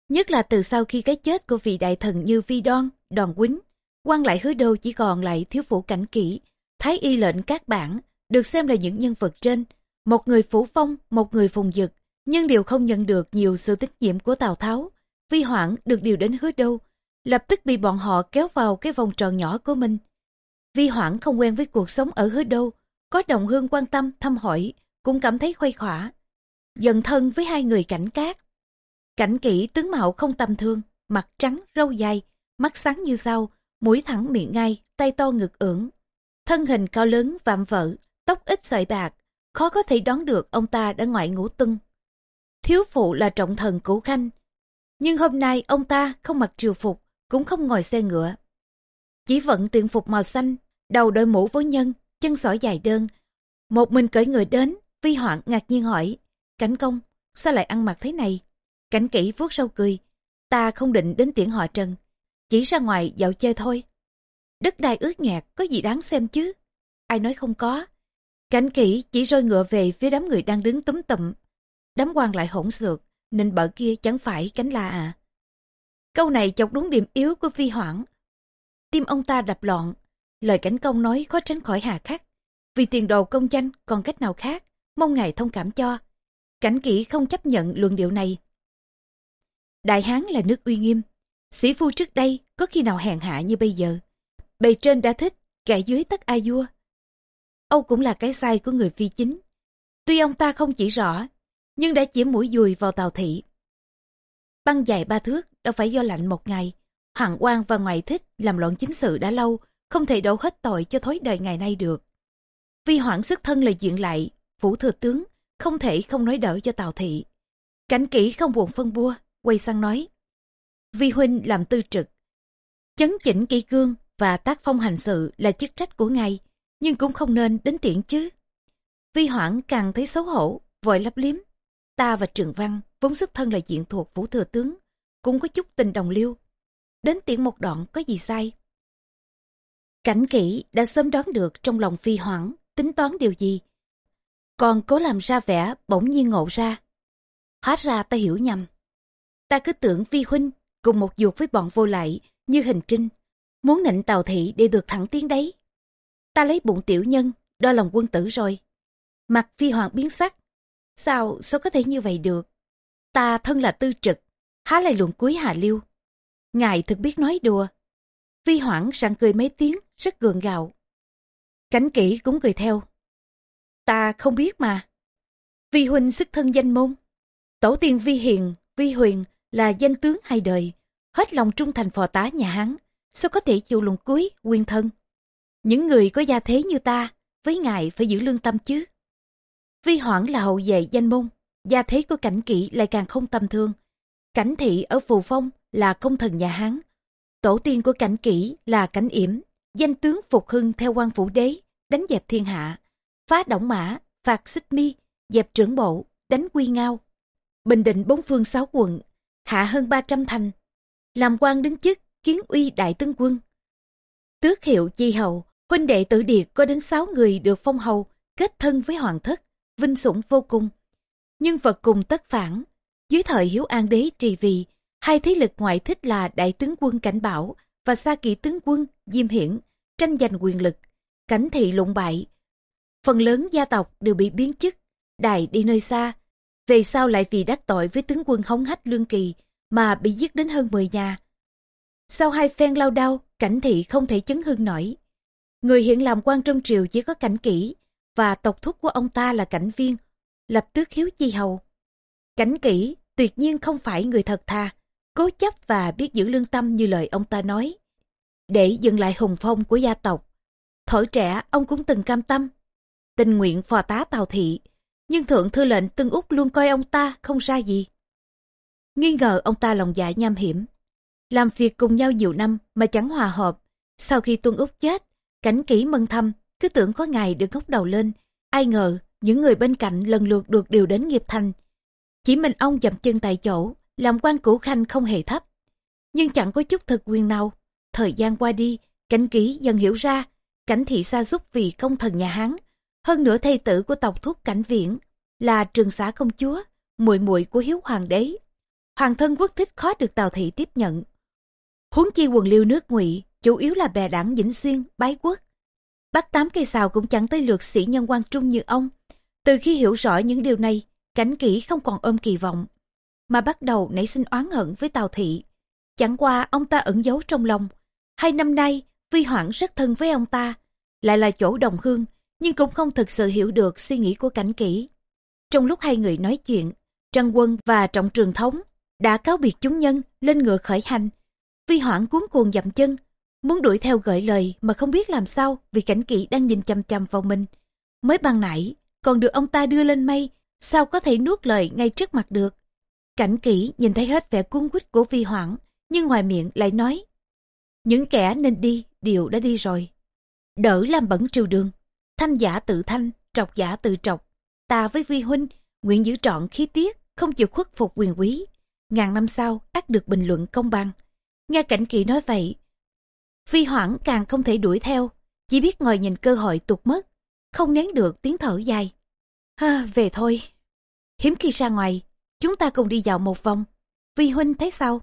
Speaker 1: nhất là từ sau khi cái chết của vị đại thần như Vi Đoan, Đoàn Quýnh, quan lại hứa đô chỉ còn lại thiếu phủ cảnh kỹ, thái y lệnh các bản, được xem là những nhân vật trên, một người phủ phong, một người phùng dực, nhưng đều không nhận được nhiều sự tín nhiệm của Tào Tháo. Vi Hoãn được điều đến hứa đô, lập tức bị bọn họ kéo vào cái vòng tròn nhỏ của mình. Vi Hoãn không quen với cuộc sống ở hứa đô, có đồng hương quan tâm, thăm hỏi, cũng cảm thấy khuây khỏa. Dần thân với hai người cảnh cát. Cảnh kỹ tướng mạo không tầm thương, mặt trắng, râu dài, mắt sáng như sao, mũi thẳng miệng ngay, tay to ngực ưỡng. Thân hình cao lớn, vạm vỡ, tóc ít sợi bạc, khó có thể đoán được ông ta đã ngoại ngũ tưng. Thiếu phụ là trọng thần cửu khanh, nhưng hôm nay ông ta không mặc triều phục, cũng không ngồi xe ngựa. Chỉ vận tiện phục màu xanh, đầu đội mũ vô nhân, chân sỏi dài đơn. Một mình cởi người đến, vi hoạn ngạc nhiên hỏi, cảnh công, sao lại ăn mặc thế này? Cảnh kỹ vuốt sâu cười, ta không định đến tiễn họ trần, chỉ ra ngoài dạo chơi thôi. Đất đai ướt nhạt, có gì đáng xem chứ? Ai nói không có. Cảnh kỹ chỉ rơi ngựa về phía đám người đang đứng túm tụm. Đám quan lại hỗn xược, nên bờ kia chẳng phải cánh la à. Câu này chọc đúng điểm yếu của phi hoảng. Tim ông ta đập loạn, lời cảnh công nói khó tránh khỏi hà khắc. Vì tiền đồ công danh còn cách nào khác, mong ngài thông cảm cho. Cảnh kỹ không chấp nhận luận điệu này. Đại Hán là nước uy nghiêm. Sĩ phu trước đây có khi nào hèn hạ như bây giờ. Bề trên đã thích, kẻ dưới tất ai vua. Âu cũng là cái sai của người phi chính. Tuy ông ta không chỉ rõ, nhưng đã chỉ mũi dùi vào tàu thị. Băng dài ba thước đâu phải do lạnh một ngày. Hoàng quan và ngoại thích làm loạn chính sự đã lâu, không thể đổ hết tội cho thối đời ngày nay được. vi hoảng sức thân là chuyện lại, phủ thừa tướng, không thể không nói đỡ cho tàu thị. Cảnh kỹ không buồn phân bua, quay sang nói. Vi huynh làm tư trực. Chấn chỉnh kỹ cương và tác phong hành sự là chức trách của ngài, nhưng cũng không nên đến tiện chứ. Vi hoảng càng thấy xấu hổ, vội lấp liếm. Ta và Trường Văn, vốn xuất thân là diện thuộc vũ thừa tướng, cũng có chút tình đồng liêu. Đến tiễn một đoạn có gì sai? Cảnh kỹ đã sớm đoán được trong lòng phi hoảng, tính toán điều gì. Còn cố làm ra vẻ bỗng nhiên ngộ ra. Hóa ra ta hiểu nhầm. Ta cứ tưởng vi huynh cùng một ruột với bọn vô lại như hình trinh, muốn nịnh tàu thị để được thẳng tiến đấy. Ta lấy bụng tiểu nhân, đo lòng quân tử rồi. Mặt phi hoàng biến sắc. Sao, sao có thể như vậy được? Ta thân là tư trực, há lại luận cuối hạ liêu. Ngài thực biết nói đùa. Vi hoảng rạng cười mấy tiếng, rất gượng gạo. Cảnh kỹ cũng cười theo. Ta không biết mà. Vi huynh sức thân danh môn. Tổ tiên Vi Hiền, Vi Huyền là danh tướng hai đời. Hết lòng trung thành phò tá nhà hắn Sao có thể chịu luận cuối, quyên thân. Những người có gia thế như ta, với ngài phải giữ lương tâm chứ. Vi Hoảng là hậu vệ danh môn, gia thế của cảnh kỵ lại càng không tầm thương. Cảnh thị ở Phù Phong là công thần nhà Hán. Tổ tiên của cảnh kỷ là cảnh yểm, danh tướng phục hưng theo quan phủ đế, đánh dẹp thiên hạ, phá động mã, phạt xích mi, dẹp trưởng bộ, đánh quy ngao. Bình định bốn phương sáu quận, hạ hơn 300 thành, làm quan đứng chức, kiến uy đại tướng quân. Tước hiệu chi hầu, huynh đệ tử điệt có đến 6 người được phong hầu, kết thân với hoàng thất, vinh sủng vô cùng. Nhưng vật cùng tất phản, dưới thời Hiếu An Đế trì vì, hai thế lực ngoại thích là Đại tướng quân Cảnh Bảo và Sa Kỵ tướng quân Diêm Hiển tranh giành quyền lực, cảnh thị lụng bại. Phần lớn gia tộc đều bị biến chức, đài đi nơi xa. Về sau lại vì đắc tội với tướng quân hống hách lương kỳ mà bị giết đến hơn 10 nhà. Sau hai phen lao đao, cảnh thị không thể chấn hưng nổi. Người hiện làm quan trong triều chỉ có cảnh kỹ và tộc thúc của ông ta là cảnh viên, lập tước hiếu chi hầu. Cảnh kỹ tuyệt nhiên không phải người thật thà, cố chấp và biết giữ lương tâm như lời ông ta nói. Để dừng lại hùng phong của gia tộc, thổi trẻ ông cũng từng cam tâm, tình nguyện phò tá tào thị, nhưng thượng thư lệnh Tân Úc luôn coi ông ta không ra gì. Nghi ngờ ông ta lòng dạ nham hiểm, làm việc cùng nhau nhiều năm mà chẳng hòa hợp. Sau khi Tuân Úc chết, cảnh kỹ mân thâm, cứ tưởng có ngày được ngóc đầu lên. Ai ngờ, những người bên cạnh lần lượt được điều đến nghiệp thành. Chỉ mình ông dậm chân tại chỗ, làm quan cửu khanh không hề thấp. Nhưng chẳng có chút thực quyền nào. Thời gian qua đi, cảnh kỹ dần hiểu ra, cảnh thị xa giúp vì công thần nhà Hán. Hơn nữa thầy tử của tộc thúc cảnh viễn là trường xã công chúa, muội muội của hiếu hoàng đế. Hoàng thân quốc thích khó được Tào Thị tiếp nhận. Huống chi quần liêu nước ngụy chủ yếu là bè đảng Vĩnh Xuyên, bái quốc. Bắt tám cây xào cũng chẳng tới lượt sĩ nhân quan trung như ông. Từ khi hiểu rõ những điều này, cảnh kỹ không còn ôm kỳ vọng, mà bắt đầu nảy sinh oán hận với Tào Thị. Chẳng qua ông ta ẩn giấu trong lòng. Hai năm nay, Vi Hoảng rất thân với ông ta, lại là chỗ đồng hương, nhưng cũng không thực sự hiểu được suy nghĩ của cảnh kỹ. Trong lúc hai người nói chuyện, Trân Quân và Trọng Trường Thống đã cáo biệt chúng nhân lên ngựa khởi hành. Vi Hoảng cuốn cuồng dậm chân, muốn đuổi theo gợi lời mà không biết làm sao vì cảnh kỵ đang nhìn chăm chăm vào mình. Mới ban nãy, còn được ông ta đưa lên mây, sao có thể nuốt lời ngay trước mặt được. Cảnh kỹ nhìn thấy hết vẻ cuốn quýt của vi hoảng, nhưng ngoài miệng lại nói. Những kẻ nên đi, đều đã đi rồi. Đỡ làm bẩn triều đường, thanh giả tự thanh, trọc giả tự trọc. Ta với vi huynh, nguyện giữ trọn khí tiết, không chịu khuất phục quyền quý. Ngàn năm sau, ắt được bình luận công bằng. Nghe cảnh kỵ nói vậy, Phi hoảng càng không thể đuổi theo, chỉ biết ngồi nhìn cơ hội tụt mất, không nén được tiếng thở dài. Ha, về thôi. Hiếm khi ra ngoài, chúng ta cùng đi dạo một vòng. Vi huynh thấy sao?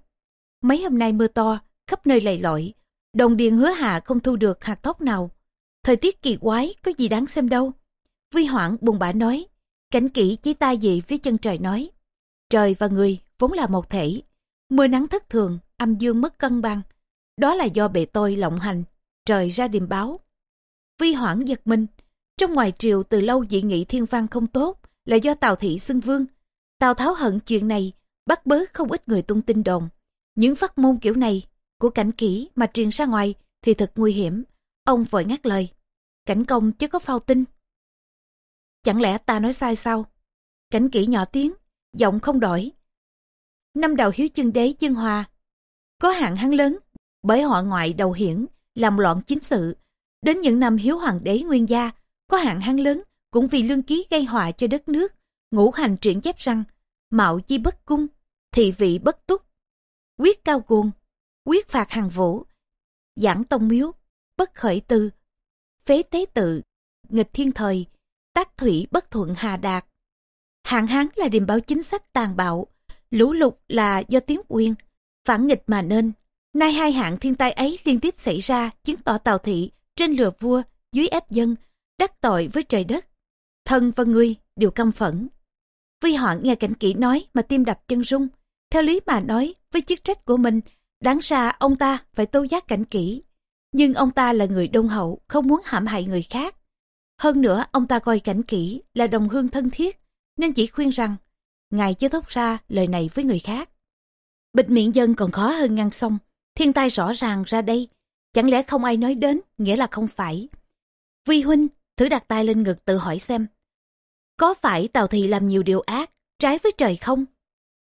Speaker 1: Mấy hôm nay mưa to, khắp nơi lầy lội, đồng điền hứa hạ không thu được hạt tóc nào. Thời tiết kỳ quái, có gì đáng xem đâu. Vi hoảng buồn bã nói, cảnh kỹ chỉ tai dị phía chân trời nói. Trời và người vốn là một thể, mưa nắng thất thường, âm dương mất cân bằng, đó là do bề tôi lộng hành, trời ra điềm báo. Vi hoảng giật mình, trong ngoài triều từ lâu dị nghị thiên văn không tốt là do Tào Thị xưng vương. Tào Tháo hận chuyện này, bắt bớ không ít người tung tin đồn. Những phát môn kiểu này của cảnh kỹ mà truyền ra ngoài thì thật nguy hiểm. Ông vội ngắt lời. Cảnh công chứ có phao tin. Chẳng lẽ ta nói sai sao? Cảnh kỹ nhỏ tiếng, giọng không đổi. Năm đầu hiếu chương đế chân hòa. Có hạng hắn lớn bởi họ ngoại đầu hiển, làm loạn chính sự. Đến những năm hiếu hoàng đế nguyên gia, có hạn hán lớn cũng vì lương ký gây họa cho đất nước, ngũ hành truyện chép rằng mạo chi bất cung, thị vị bất túc, quyết cao cuồng, quyết phạt hàng vũ, giảng tông miếu, bất khởi tư, phế tế tự, nghịch thiên thời, tác thủy bất thuận hà đạt hạn hán là điềm báo chính sách tàn bạo, lũ lụt là do tiếng uyên, phản nghịch mà nên. Nay hai hạng thiên tai ấy liên tiếp xảy ra chứng tỏ Tào Thị trên lừa vua, dưới ép dân, đắc tội với trời đất. Thân và người đều căm phẫn. Vi Hoạn nghe cảnh kỹ nói mà tim đập chân rung. Theo lý mà nói, với chức trách của mình, đáng ra ông ta phải tố giác cảnh kỹ. Nhưng ông ta là người đông hậu, không muốn hãm hại người khác. Hơn nữa, ông ta coi cảnh kỹ là đồng hương thân thiết, nên chỉ khuyên rằng, ngài chưa thốt ra lời này với người khác. Bịt miệng dân còn khó hơn ngăn xong, thiên tai rõ ràng ra đây, chẳng lẽ không ai nói đến, nghĩa là không phải. Vi huynh, thử đặt tay lên ngực tự hỏi xem, có phải Tào Thị làm nhiều điều ác, trái với trời không?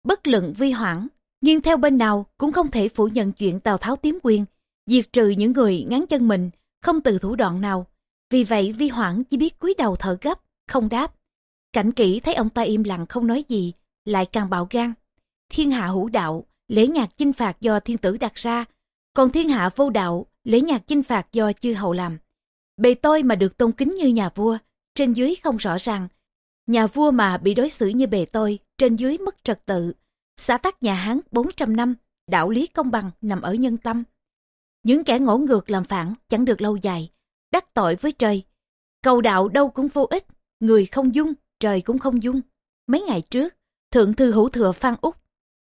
Speaker 1: Bất luận vi hoãn, nghiêng theo bên nào cũng không thể phủ nhận chuyện Tào Tháo tiếm quyền, diệt trừ những người ngắn chân mình, không từ thủ đoạn nào. Vì vậy vi hoãn chỉ biết cúi đầu thở gấp, không đáp. Cảnh kỹ thấy ông ta im lặng không nói gì, lại càng bạo gan. Thiên hạ hữu đạo, lễ nhạc chinh phạt do thiên tử đặt ra, còn thiên hạ vô đạo, lễ nhạc chinh phạt do chư hầu làm. Bề tôi mà được tôn kính như nhà vua, trên dưới không rõ ràng, Nhà vua mà bị đối xử như bề tôi, trên dưới mất trật tự. Xã tắc nhà Hán 400 năm, đạo lý công bằng nằm ở nhân tâm. Những kẻ ngỗ ngược làm phản chẳng được lâu dài, đắc tội với trời. Cầu đạo đâu cũng vô ích, người không dung, trời cũng không dung. Mấy ngày trước, Thượng thư hữu thừa Phan Úc,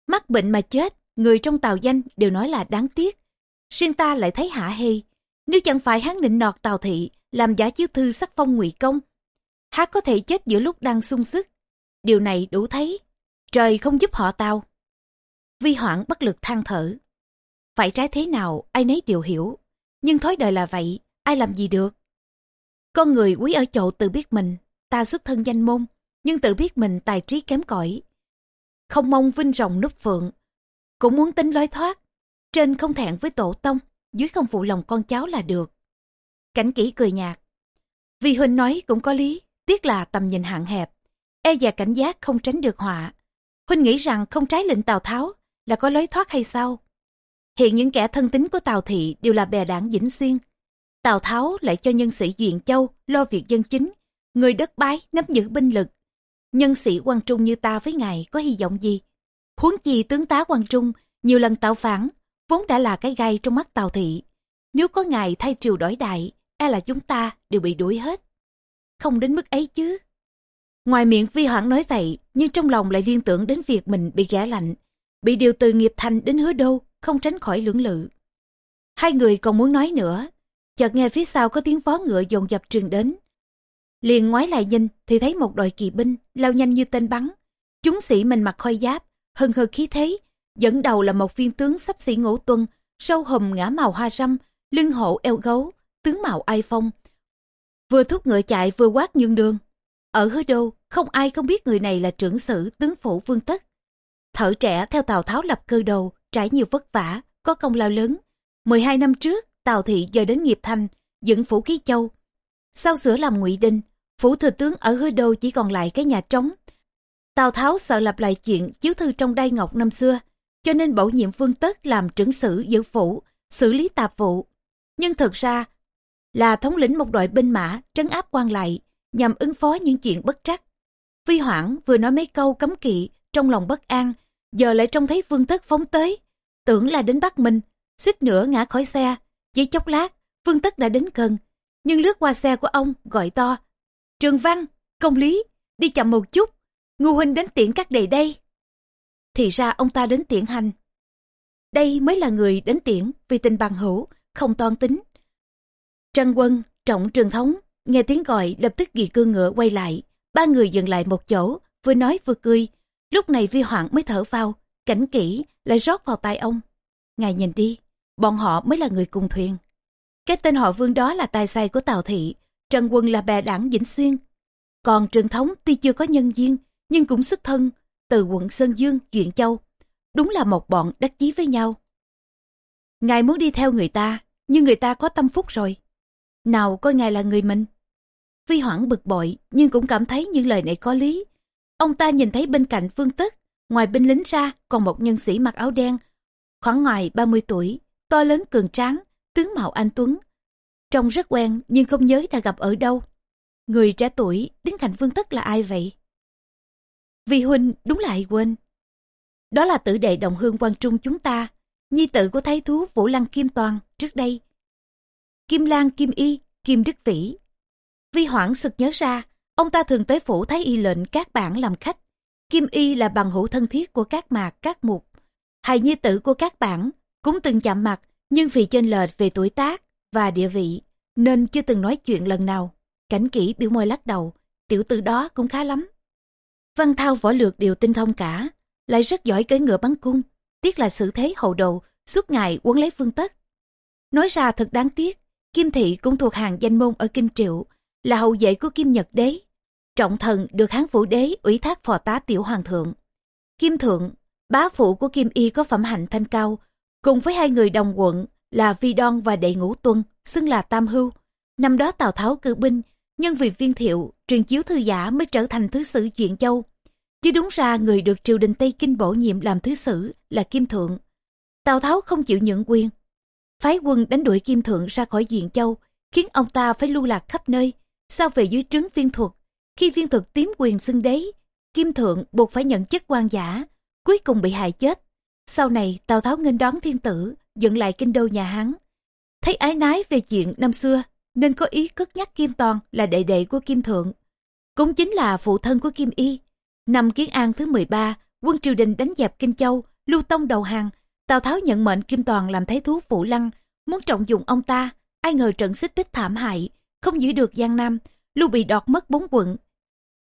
Speaker 1: mắc bệnh mà chết, người trong tàu danh đều nói là đáng tiếc. Riêng ta lại thấy hạ hê, nếu chẳng phải hắn định nọt tàu thị, làm giả chiếu thư sắc phong ngụy công, há có thể chết giữa lúc đang sung sức. Điều này đủ thấy, trời không giúp họ tao. Vi hoảng bất lực than thở. Phải trái thế nào, ai nấy đều hiểu. Nhưng thói đời là vậy, ai làm gì được. Con người quý ở chỗ tự biết mình, ta xuất thân danh môn, nhưng tự biết mình tài trí kém cỏi. Không mong vinh rồng núp phượng, cũng muốn tính lối thoát. Trên không thẹn với tổ tông, dưới không phụ lòng con cháu là được. Cảnh kỹ cười nhạt. Vì Huynh nói cũng có lý, Tiếc là tầm nhìn hạn hẹp, e dè cảnh giác không tránh được họa. Huynh nghĩ rằng không trái lệnh Tào Tháo là có lối thoát hay sao? Hiện những kẻ thân tín của Tào Thị đều là bè đảng Vĩnh Xuyên. Tào Tháo lại cho nhân sĩ Duyện Châu lo việc dân chính, người đất bái nắm giữ binh lực. Nhân sĩ quan Trung như ta với ngài có hy vọng gì? Huống chi tướng tá quan Trung nhiều lần tạo phản, vốn đã là cái gai trong mắt Tào Thị. Nếu có ngài thay triều đổi đại, e là chúng ta đều bị đuổi hết không đến mức ấy chứ. Ngoài miệng Vi Hoảng nói vậy, nhưng trong lòng lại liên tưởng đến việc mình bị ghẻ lạnh, bị điều từ nghiệp thành đến hứa đô, không tránh khỏi lưỡng lự. Hai người còn muốn nói nữa, chợt nghe phía sau có tiếng vó ngựa dồn dập truyền đến. Liền ngoái lại nhìn thì thấy một đội kỳ binh lao nhanh như tên bắn. Chúng sĩ mình mặc khôi giáp, hừng hực khí thế, dẫn đầu là một viên tướng sắp xỉ ngũ tuân, sâu hùm ngã màu hoa râm, lưng hộ eo gấu, tướng mạo ai phong, vừa thúc ngựa chạy vừa quát nhường đường. Ở hứa đô, không ai không biết người này là trưởng sử tướng phủ Vương Tất. Thở trẻ theo Tào Tháo lập cơ đầu, trải nhiều vất vả, có công lao lớn. 12 năm trước, Tào Thị dời đến nghiệp thành, dựng phủ ký châu. Sau sửa làm ngụy đinh, phủ thừa tướng ở hứa đô chỉ còn lại cái nhà trống. Tào Tháo sợ lặp lại chuyện chiếu thư trong đai ngọc năm xưa, cho nên bổ nhiệm Vương Tất làm trưởng sử giữ phủ, xử lý tạp vụ. Nhưng thực ra, là thống lĩnh một đội binh mã trấn áp quan lại nhằm ứng phó những chuyện bất trắc. Vi Hoảng vừa nói mấy câu cấm kỵ trong lòng bất an, giờ lại trông thấy Vương Tất phóng tới, tưởng là đến bắt mình, suýt nữa ngã khỏi xe, chỉ chốc lát, Vương Tất đã đến gần, nhưng lướt qua xe của ông gọi to, Trường Văn, Công Lý, đi chậm một chút, Ngô Huynh đến tiễn các đầy đây. Thì ra ông ta đến tiễn hành. Đây mới là người đến tiễn vì tình bằng hữu, không toan tính, Trăng quân, trọng trường thống, nghe tiếng gọi lập tức ghi cương ngựa quay lại. Ba người dừng lại một chỗ, vừa nói vừa cười. Lúc này vi hoảng mới thở vào, cảnh kỹ lại rót vào tay ông. Ngài nhìn đi, bọn họ mới là người cùng thuyền. Cái tên họ vương đó là tài sai của Tào Thị, Trần Quân là bè đảng Vĩnh Xuyên. Còn Trường Thống tuy chưa có nhân duyên, nhưng cũng xuất thân từ quận Sơn Dương, Duyện Châu. Đúng là một bọn đắc chí với nhau. Ngài muốn đi theo người ta, nhưng người ta có tâm phúc rồi nào coi ngài là người mình. Vi Hoảng bực bội nhưng cũng cảm thấy những lời này có lý. Ông ta nhìn thấy bên cạnh Vương Tất, ngoài binh lính ra còn một nhân sĩ mặc áo đen, khoảng ngoài 30 tuổi, to lớn cường tráng, tướng mạo anh Tuấn. Trông rất quen nhưng không nhớ đã gặp ở đâu. Người trẻ tuổi đứng cạnh Vương Tất là ai vậy? Vi Huynh đúng là ai quên. Đó là tử đệ đồng hương quan trung chúng ta, nhi tử của thái thú Vũ Lăng Kim Toàn trước đây Kim Lan Kim Y, Kim Đức Vĩ. Vi Hoảng sực nhớ ra, ông ta thường tới phủ Thái Y lệnh các bản làm khách. Kim Y là bằng hữu thân thiết của các mạc, các mục. Hài nhi tử của các bản cũng từng chạm mặt nhưng vì chênh lệch về tuổi tác và địa vị nên chưa từng nói chuyện lần nào. Cảnh kỹ biểu môi lắc đầu, tiểu tử đó cũng khá lắm. Văn Thao võ lược đều tinh thông cả, lại rất giỏi cưỡi ngựa bắn cung, tiếc là sự thế hậu đồ suốt ngày quấn lấy phương tất. Nói ra thật đáng tiếc, Kim Thị cũng thuộc hàng danh môn ở Kinh Triệu, là hậu vệ của Kim Nhật Đế. Trọng thần được Hán Vũ Đế ủy thác phò tá tiểu hoàng thượng. Kim Thượng, bá phụ của Kim Y có phẩm hạnh thanh cao, cùng với hai người đồng quận là Vi Đon và Đệ Ngũ Tuân, xưng là Tam Hưu. Năm đó Tào Tháo cử binh, nhân vì viên thiệu, truyền chiếu thư giả mới trở thành thứ sử chuyện châu. Chứ đúng ra người được triều đình Tây Kinh bổ nhiệm làm thứ sử là Kim Thượng. Tào Tháo không chịu nhượng quyền. Phái quân đánh đuổi Kim Thượng ra khỏi Duyện Châu, khiến ông ta phải lưu lạc khắp nơi, sao về dưới trướng viên thuật. Khi viên thuật tiếm quyền xưng đế, Kim Thượng buộc phải nhận chức quan giả, cuối cùng bị hại chết. Sau này Tào Tháo nghênh đón thiên tử, dựng lại kinh đô nhà Hán. Thấy ái nái về chuyện năm xưa, nên có ý cất nhắc Kim Toàn là đệ đệ của Kim Thượng. Cũng chính là phụ thân của Kim Y. Năm Kiến An thứ 13, quân triều đình đánh dẹp Kinh Châu, lưu tông đầu hàng. Tào Tháo nhận mệnh Kim Toàn làm thái thú phụ lăng, muốn trọng dụng ông ta. Ai ngờ trận xích bích thảm hại, không giữ được Giang Nam, lưu bị đọt mất bốn quận.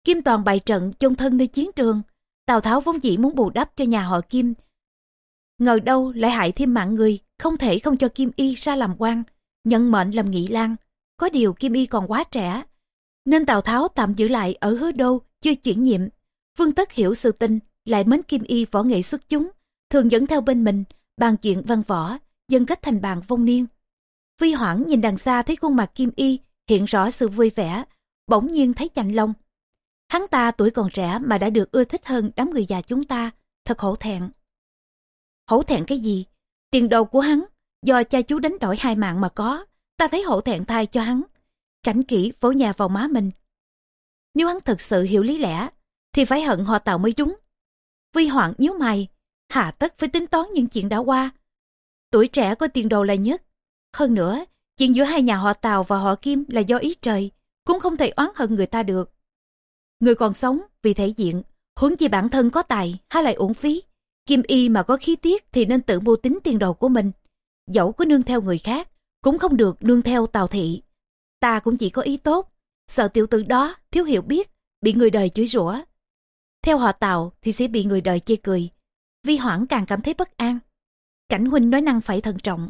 Speaker 1: Kim Toàn bại trận chôn thân nơi chiến trường. Tào Tháo vốn dĩ muốn bù đắp cho nhà họ Kim. Ngờ đâu lại hại thêm mạng người, không thể không cho Kim Y ra làm quan, nhận mệnh làm nghị lang. Có điều Kim Y còn quá trẻ, nên Tào Tháo tạm giữ lại ở hứa đô, chưa chuyển nhiệm. Vương Tất hiểu sự tình, lại mến Kim Y võ nghệ xuất chúng, thường dẫn theo bên mình, bàn chuyện văn võ, dân kết thành bàn vong niên. Vi Hoảng nhìn đằng xa thấy khuôn mặt Kim Y hiện rõ sự vui vẻ, bỗng nhiên thấy chạnh lòng. Hắn ta tuổi còn trẻ mà đã được ưa thích hơn đám người già chúng ta, thật hổ thẹn. Hổ thẹn cái gì? Tiền đồ của hắn, do cha chú đánh đổi hai mạng mà có, ta thấy hổ thẹn thai cho hắn. Cảnh kỹ vỗ nhà vào má mình. Nếu hắn thật sự hiểu lý lẽ, thì phải hận họ tạo mới đúng. Vi hoạn nhíu mày, hạ tất phải tính toán những chuyện đã qua. Tuổi trẻ có tiền đồ là nhất. Hơn nữa, chuyện giữa hai nhà họ Tào và họ Kim là do ý trời, cũng không thể oán hận người ta được. Người còn sống vì thể diện, hướng chi bản thân có tài hay lại uổng phí. Kim y mà có khí tiết thì nên tự mưu tính tiền đồ của mình. Dẫu có nương theo người khác, cũng không được nương theo tào thị. Ta cũng chỉ có ý tốt, sợ tiểu tử đó thiếu hiểu biết, bị người đời chửi rủa. Theo họ tào thì sẽ bị người đời chê cười. Vi hoảng càng cảm thấy bất an. Cảnh huynh nói năng phải thận trọng.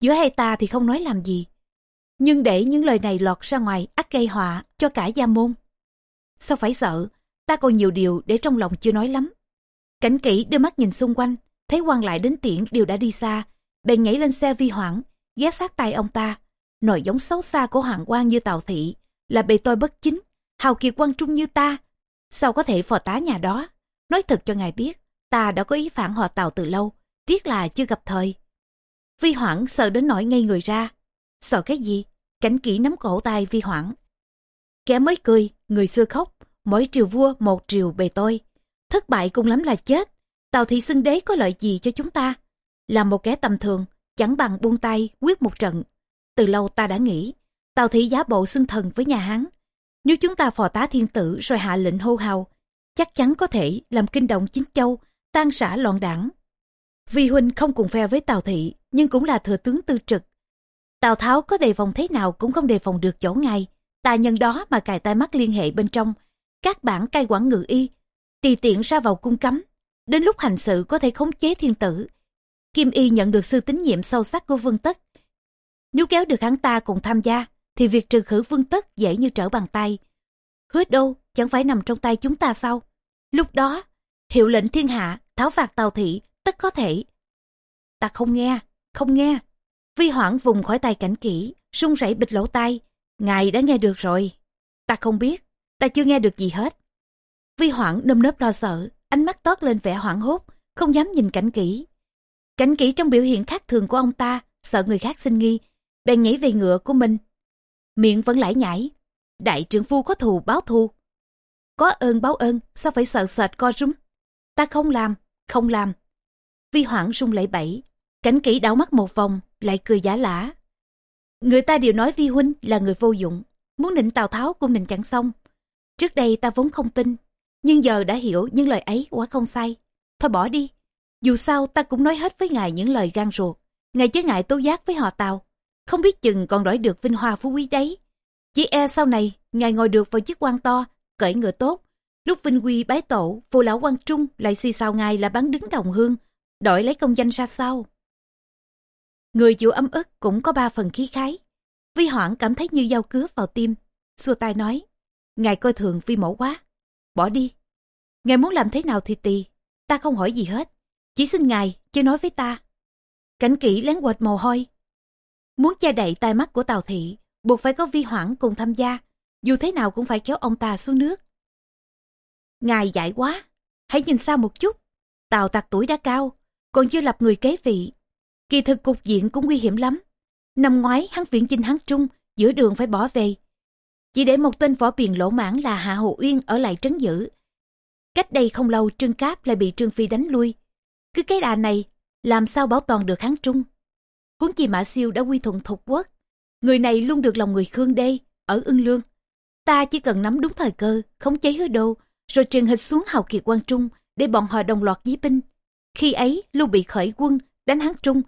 Speaker 1: Giữa hai ta thì không nói làm gì. Nhưng để những lời này lọt ra ngoài ắt gây họa cho cả gia môn. Sao phải sợ, ta còn nhiều điều để trong lòng chưa nói lắm. Cảnh kỹ đưa mắt nhìn xung quanh, thấy quan lại đến tiễn đều đã đi xa, bèn nhảy lên xe vi hoảng, ghé sát tay ông ta. Nội giống xấu xa của hoàng quan như tào thị, là bề tôi bất chính, hào kiệt quan trung như ta. Sao có thể phò tá nhà đó? Nói thật cho ngài biết, ta đã có ý phản họ tào từ lâu, tiếc là chưa gặp thời. Vi hoảng sợ đến nỗi ngây người ra. Sợ cái gì? Cảnh kỹ nắm cổ tay vi hoảng. Kẻ mới cười, người xưa khóc, mỗi triều vua một triều bề tôi. Thất bại cũng lắm là chết. Tào thị xưng đế có lợi gì cho chúng ta? Là một kẻ tầm thường, chẳng bằng buông tay quyết một trận. Từ lâu ta đã nghĩ, Tào thị giá bộ xưng thần với nhà Hán. Nếu chúng ta phò tá thiên tử rồi hạ lệnh hô hào, chắc chắn có thể làm kinh động chính châu, tan rã loạn đảng. Vì huynh không cùng phe với Tào thị, nhưng cũng là thừa tướng tư trực. Tào Tháo có đề phòng thế nào cũng không đề phòng được chỗ ngay. Ta nhân đó mà cài tai mắt liên hệ bên trong. Các bản cai quản ngự y, tùy tiện ra vào cung cấm. Đến lúc hành sự có thể khống chế thiên tử. Kim Y nhận được sự tín nhiệm sâu sắc của Vương Tất. Nếu kéo được hắn ta cùng tham gia, thì việc trừ khử Vương Tất dễ như trở bàn tay. Hứa đâu, chẳng phải nằm trong tay chúng ta sao? Lúc đó, hiệu lệnh thiên hạ, tháo phạt tàu thị, tất có thể. Ta không nghe, không nghe. Vi hoảng vùng khỏi tay cảnh kỹ, run rẩy bịch lỗ tai. Ngài đã nghe được rồi. Ta không biết, ta chưa nghe được gì hết. Vi hoảng nâm nớp lo sợ, ánh mắt tót lên vẻ hoảng hốt, không dám nhìn cảnh kỹ. Cảnh kỹ trong biểu hiện khác thường của ông ta, sợ người khác sinh nghi, bèn nhảy về ngựa của mình. Miệng vẫn lải nhải, đại trưởng phu có thù báo thù. Có ơn báo ơn, sao phải sợ sệt co rúm. Ta không làm, không làm. Vi hoảng rung lẩy bẩy, cảnh kỹ đảo mắt một vòng, lại cười giả lả. Người ta đều nói Vi huynh là người vô dụng, muốn nịnh Tào Tháo cũng nịnh chẳng xong. Trước đây ta vốn không tin, nhưng giờ đã hiểu những lời ấy quá không sai. Thôi bỏ đi, dù sao ta cũng nói hết với ngài những lời gan ruột. Ngài chứ ngại tố giác với họ Tàu. Không biết chừng còn đổi được vinh hoa phú quý đấy. Chỉ e sau này, ngài ngồi được vào chiếc quan to, cởi ngựa tốt. Lúc vinh quy bái tổ, phù lão quan trung lại xì xào ngài là bán đứng đồng hương, đổi lấy công danh ra sao. Người chịu ấm ức cũng có ba phần khí khái. Vi hoảng cảm thấy như dao cứa vào tim, xua tay nói, ngài coi thường vi mẫu quá, bỏ đi. Ngài muốn làm thế nào thì tùy, ta không hỏi gì hết, chỉ xin ngài chưa nói với ta. Cảnh kỹ lén quệt mồ hôi. Muốn che đậy tai mắt của Tào Thị, buộc phải có vi hoảng cùng tham gia, dù thế nào cũng phải kéo ông ta xuống nước. Ngài dại quá, hãy nhìn xa một chút. Tào tạc tuổi đã cao, còn chưa lập người kế vị. Kỳ thực cục diện cũng nguy hiểm lắm. Năm ngoái hắn viện chinh hắn trung, giữa đường phải bỏ về. Chỉ để một tên võ biền lỗ mãn là Hạ Hồ Uyên ở lại trấn giữ. Cách đây không lâu Trương Cáp lại bị Trương Phi đánh lui. Cứ cái đà này, làm sao bảo toàn được Hán trung. Huống chi Mã Siêu đã quy thuận thục quốc. Người này luôn được lòng người Khương Đê, ở ưng lương. Ta chỉ cần nắm đúng thời cơ, khống chế hứa đô, rồi truyền hịch xuống hào kiệt quan trung để bọn họ đồng loạt dí binh. Khi ấy, Lưu bị khởi quân, đánh Hán trung.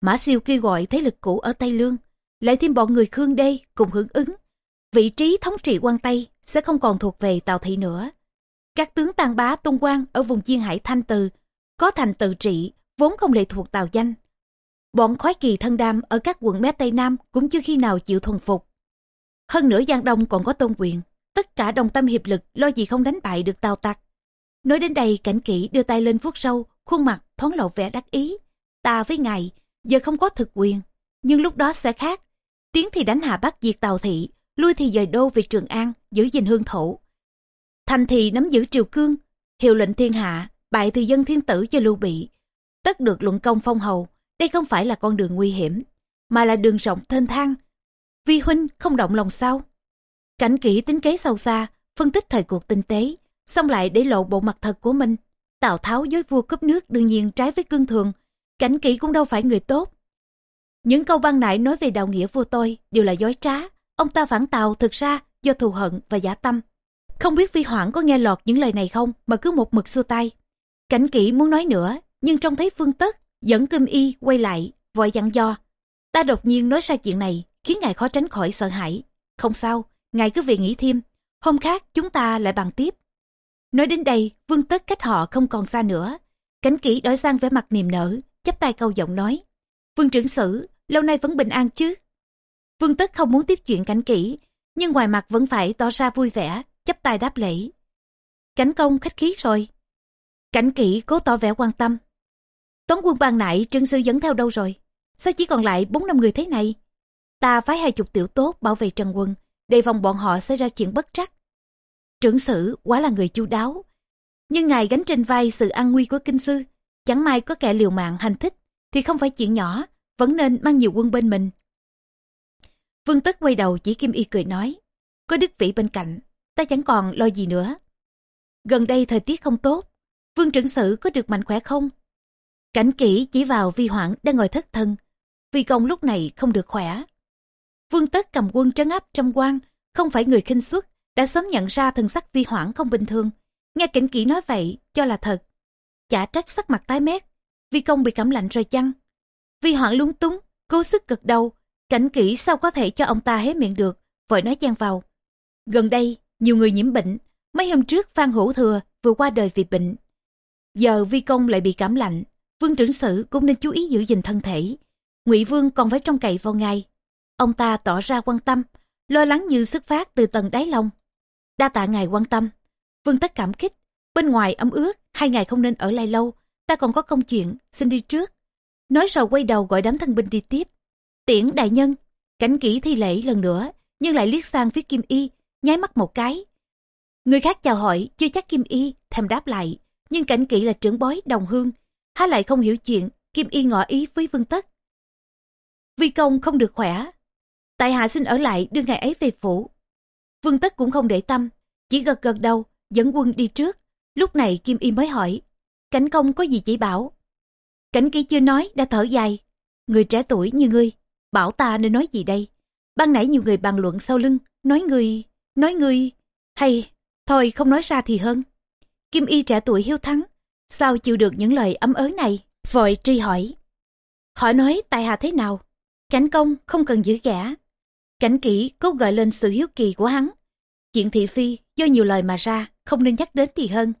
Speaker 1: Mã Siêu kêu gọi thế lực cũ ở Tây Lương, lại thêm bọn người Khương Đê cùng hưởng ứng. Vị trí thống trị quan Tây sẽ không còn thuộc về Tào Thị nữa. Các tướng tàn bá tôn quan ở vùng Chiên Hải Thanh Từ, có thành tự trị, vốn không lệ thuộc Tào danh. Bọn khoái kỳ thân đam ở các quận mé Tây Nam cũng chưa khi nào chịu thuần phục. Hơn nữa Giang Đông còn có tôn quyền, tất cả đồng tâm hiệp lực lo gì không đánh bại được Tào Tặc. Nói đến đây cảnh kỹ đưa tay lên vuốt sâu, khuôn mặt thoáng lộ vẻ đắc ý. Ta với ngài, giờ không có thực quyền, nhưng lúc đó sẽ khác. tiếng thì đánh hạ bắt diệt Tào Thị, lui thì dời đô về Trường An, giữ gìn hương thổ. Thành thì nắm giữ triều cương, hiệu lệnh thiên hạ, bại thì dân thiên tử cho lưu bị. Tất được luận công phong hầu, đây không phải là con đường nguy hiểm, mà là đường rộng thênh thang. Vi huynh không động lòng sao? Cảnh kỹ tính kế sâu xa, phân tích thời cuộc tinh tế, xong lại để lộ bộ mặt thật của mình. Tào Tháo dối vua cướp nước đương nhiên trái với cương thường, cảnh kỹ cũng đâu phải người tốt. Những câu băng nại nói về đạo nghĩa vua tôi đều là dối trá. Ông ta phản tàu thực ra do thù hận và giả tâm. Không biết Vi Hoảng có nghe lọt những lời này không mà cứ một mực xua tay. Cảnh kỹ muốn nói nữa, nhưng trông thấy Phương Tất dẫn Kim Y quay lại, vội dặn do. Ta đột nhiên nói ra chuyện này, khiến ngài khó tránh khỏi sợ hãi. Không sao, ngài cứ về nghỉ thêm. Hôm khác chúng ta lại bàn tiếp. Nói đến đây, Vương Tất cách họ không còn xa nữa. Cảnh kỹ đổi sang vẻ mặt niềm nở, chắp tay câu giọng nói. Vương trưởng sử, lâu nay vẫn bình an chứ? Vương Tất không muốn tiếp chuyện cảnh kỹ, nhưng ngoài mặt vẫn phải tỏ ra vui vẻ, chấp tay đáp lễ. Cảnh công khách khí rồi. Cảnh kỹ cố tỏ vẻ quan tâm. Toán quân ban nãy trương sư dẫn theo đâu rồi? Sao chỉ còn lại bốn năm người thế này? Ta phái hai chục tiểu tốt bảo vệ Trần Quân, đề phòng bọn họ xảy ra chuyện bất trắc. Trưởng sử quá là người chu đáo. Nhưng ngài gánh trên vai sự an nguy của kinh sư, chẳng may có kẻ liều mạng hành thích, thì không phải chuyện nhỏ, vẫn nên mang nhiều quân bên mình. Vương Tất quay đầu chỉ Kim Y cười nói, có Đức Vĩ bên cạnh, ta chẳng còn lo gì nữa. Gần đây thời tiết không tốt, Vương trưởng sử có được mạnh khỏe không? Cảnh kỹ chỉ vào vi hoảng đang ngồi thất thân, Vi công lúc này không được khỏe. Vương Tất cầm quân trấn áp trong quan, không phải người khinh suất, đã sớm nhận ra thần sắc vi hoảng không bình thường. Nghe cảnh kỹ nói vậy, cho là thật. Chả trách sắc mặt tái mét, vi công bị cảm lạnh rồi chăng? Vi hoảng lúng túng, cố sức cực đầu, cảnh kỹ sao có thể cho ông ta hé miệng được, vội nói chen vào. Gần đây, nhiều người nhiễm bệnh, mấy hôm trước Phan Hữu Thừa vừa qua đời vì bệnh. Giờ vi công lại bị cảm lạnh, vương trưởng sử cũng nên chú ý giữ gìn thân thể. Ngụy Vương còn phải trông cậy vào ngài. Ông ta tỏ ra quan tâm, lo lắng như xuất phát từ tầng đáy lòng. Đa tạ ngài quan tâm. Vương tất cảm kích. Bên ngoài ấm ướt, hai ngày không nên ở lại lâu. Ta còn có công chuyện, xin đi trước. Nói rồi quay đầu gọi đám thân binh đi tiếp. Tiễn đại nhân, cảnh kỹ thi lễ lần nữa, nhưng lại liếc sang phía Kim Y, nháy mắt một cái. Người khác chào hỏi, chưa chắc Kim Y thèm đáp lại, nhưng cảnh kỹ là trưởng bói đồng hương, há lại không hiểu chuyện, Kim Y ngỏ ý với Vương Tất. Vi công không được khỏe, tại hạ xin ở lại đưa ngài ấy về phủ. Vương Tất cũng không để tâm, chỉ gật gật đầu, dẫn quân đi trước. Lúc này Kim Y mới hỏi, cảnh công có gì chỉ bảo? Cảnh kỹ chưa nói đã thở dài, người trẻ tuổi như ngươi, bảo ta nên nói gì đây? Ban nãy nhiều người bàn luận sau lưng, nói người, nói người, hay, thôi không nói ra thì hơn. Kim Y trẻ tuổi hiếu thắng, sao chịu được những lời ấm ớ này, vội truy hỏi. khỏi nói tại hạ thế nào, cảnh công không cần giữ gã. Cảnh kỹ cố gợi lên sự hiếu kỳ của hắn. Chuyện thị phi do nhiều lời mà ra, không nên nhắc đến thì hơn.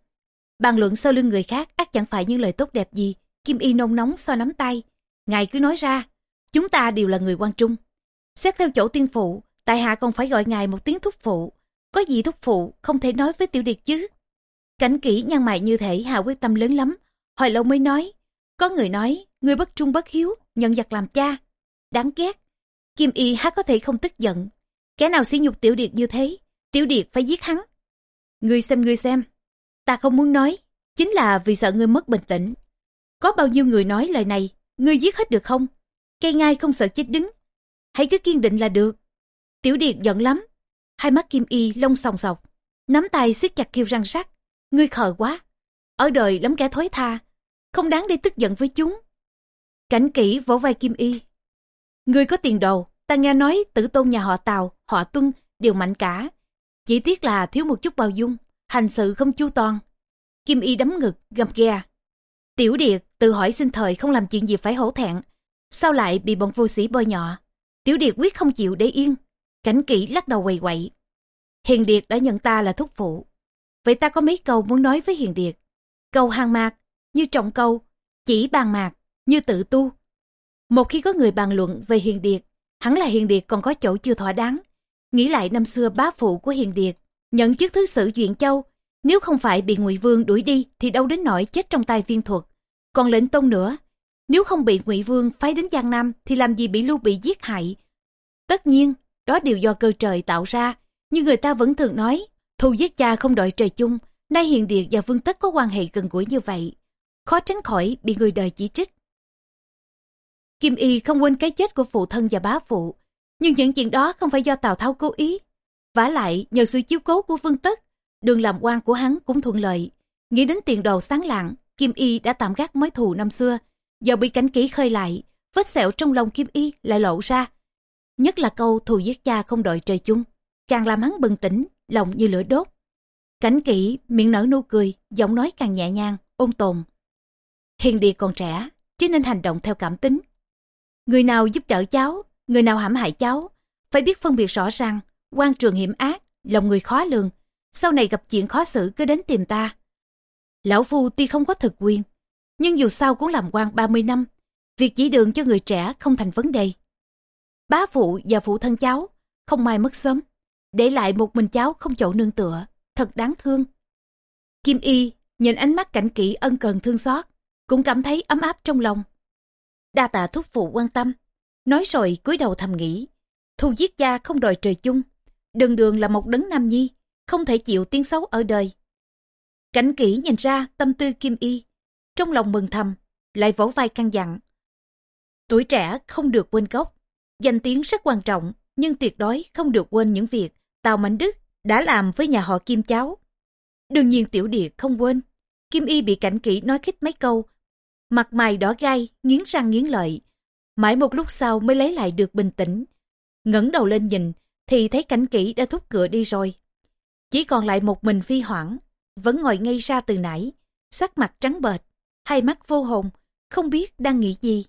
Speaker 1: Bàn luận sau lưng người khác ác chẳng phải những lời tốt đẹp gì. Kim Y nôn nóng so nắm tay. Ngài cứ nói ra, chúng ta đều là người quan trung. Xét theo chỗ tiên phụ, tại hạ còn phải gọi ngài một tiếng thúc phụ. Có gì thúc phụ không thể nói với tiểu điệt chứ. Cảnh kỹ nhăn mày như thể hạ quyết tâm lớn lắm. Hồi lâu mới nói, có người nói, người bất trung bất hiếu, nhận giặc làm cha. Đáng ghét. Kim Y há có thể không tức giận. Kẻ nào sỉ nhục tiểu điệt như thế, tiểu điệt phải giết hắn. Ngươi xem ngươi xem, ta không muốn nói, chính là vì sợ ngươi mất bình tĩnh. Có bao nhiêu người nói lời này, ngươi giết hết được không? Cây ngai không sợ chết đứng. Hãy cứ kiên định là được. Tiểu điệt giận lắm. Hai mắt kim y lông sòng sọc. Nắm tay siết chặt kêu răng sắt. Ngươi khờ quá. Ở đời lắm kẻ thối tha. Không đáng để tức giận với chúng. Cảnh kỹ vỗ vai kim y. Ngươi có tiền đồ. Ta nghe nói tử tôn nhà họ Tàu, họ Tuân đều mạnh cả. Chỉ tiếc là thiếu một chút bao dung. Hành sự không chu toàn. Kim y đấm ngực, gầm ghe. Tiểu Điệt tự hỏi sinh thời không làm chuyện gì phải hổ thẹn. Sao lại bị bọn vô sĩ bôi nhọ? Tiểu Điệt quyết không chịu để yên. Cảnh kỹ lắc đầu quầy quậy. Hiền Điệt đã nhận ta là thúc phụ. Vậy ta có mấy câu muốn nói với Hiền Điệt. Câu hàng mạc, như trọng câu, chỉ bàn mạc, như tự tu. Một khi có người bàn luận về Hiền Điệt, hẳn là Hiền Điệt còn có chỗ chưa thỏa đáng. Nghĩ lại năm xưa bá phụ của Hiền Điệt, nhận chức thứ sử Duyện Châu, nếu không phải bị Ngụy Vương đuổi đi thì đâu đến nỗi chết trong tay viên thuật. Còn lệnh tông nữa, nếu không bị Ngụy Vương phái đến Giang Nam thì làm gì bị Lưu Bị giết hại. Tất nhiên, đó đều do cơ trời tạo ra, như người ta vẫn thường nói, thù giết cha không đợi trời chung, nay Hiền Điệt và Vương Tất có quan hệ gần gũi như vậy. Khó tránh khỏi bị người đời chỉ trích. Kim Y không quên cái chết của phụ thân và bá phụ, nhưng những chuyện đó không phải do Tào Tháo cố ý. vả lại, nhờ sự chiếu cố của Vương Tất, đường làm quan của hắn cũng thuận lợi. Nghĩ đến tiền đồ sáng lạng, Kim Y đã tạm gác mối thù năm xưa, do bị cảnh kỹ khơi lại, vết sẹo trong lòng Kim Y lại lộ ra. Nhất là câu thù giết cha không đội trời chung, càng làm hắn bừng tỉnh, lòng như lửa đốt. Cảnh kỹ miệng nở nụ cười, giọng nói càng nhẹ nhàng, ôn tồn. Hiền địa còn trẻ, chứ nên hành động theo cảm tính. Người nào giúp đỡ cháu, người nào hãm hại cháu, phải biết phân biệt rõ ràng, quan trường hiểm ác, lòng người khó lường, sau này gặp chuyện khó xử cứ đến tìm ta. Lão Phu tuy không có thực quyền, nhưng dù sao cũng làm quan 30 năm, việc chỉ đường cho người trẻ không thành vấn đề. Bá phụ và phụ thân cháu không may mất sớm, để lại một mình cháu không chỗ nương tựa, thật đáng thương. Kim Y nhìn ánh mắt cảnh kỹ ân cần thương xót, cũng cảm thấy ấm áp trong lòng. Đa tạ thúc phụ quan tâm, nói rồi cúi đầu thầm nghĩ, thu giết cha không đòi trời chung, đường đường là một đấng nam nhi, không thể chịu tiếng xấu ở đời. Cảnh kỹ nhìn ra tâm tư Kim Y, trong lòng mừng thầm, lại vỗ vai căn dặn. Tuổi trẻ không được quên gốc, danh tiếng rất quan trọng, nhưng tuyệt đối không được quên những việc Tào Mạnh Đức đã làm với nhà họ Kim cháu. Đương nhiên tiểu Địa không quên, Kim Y bị cảnh kỹ nói khích mấy câu, mặt mày đỏ gai, nghiến răng nghiến lợi. Mãi một lúc sau mới lấy lại được bình tĩnh, ngẩng đầu lên nhìn thì thấy cảnh kỹ đã thúc cửa đi rồi. Chỉ còn lại một mình phi hoảng, vẫn ngồi ngay ra từ nãy, sắc mặt trắng bệch, hai mắt vô hồn, không biết đang nghĩ gì.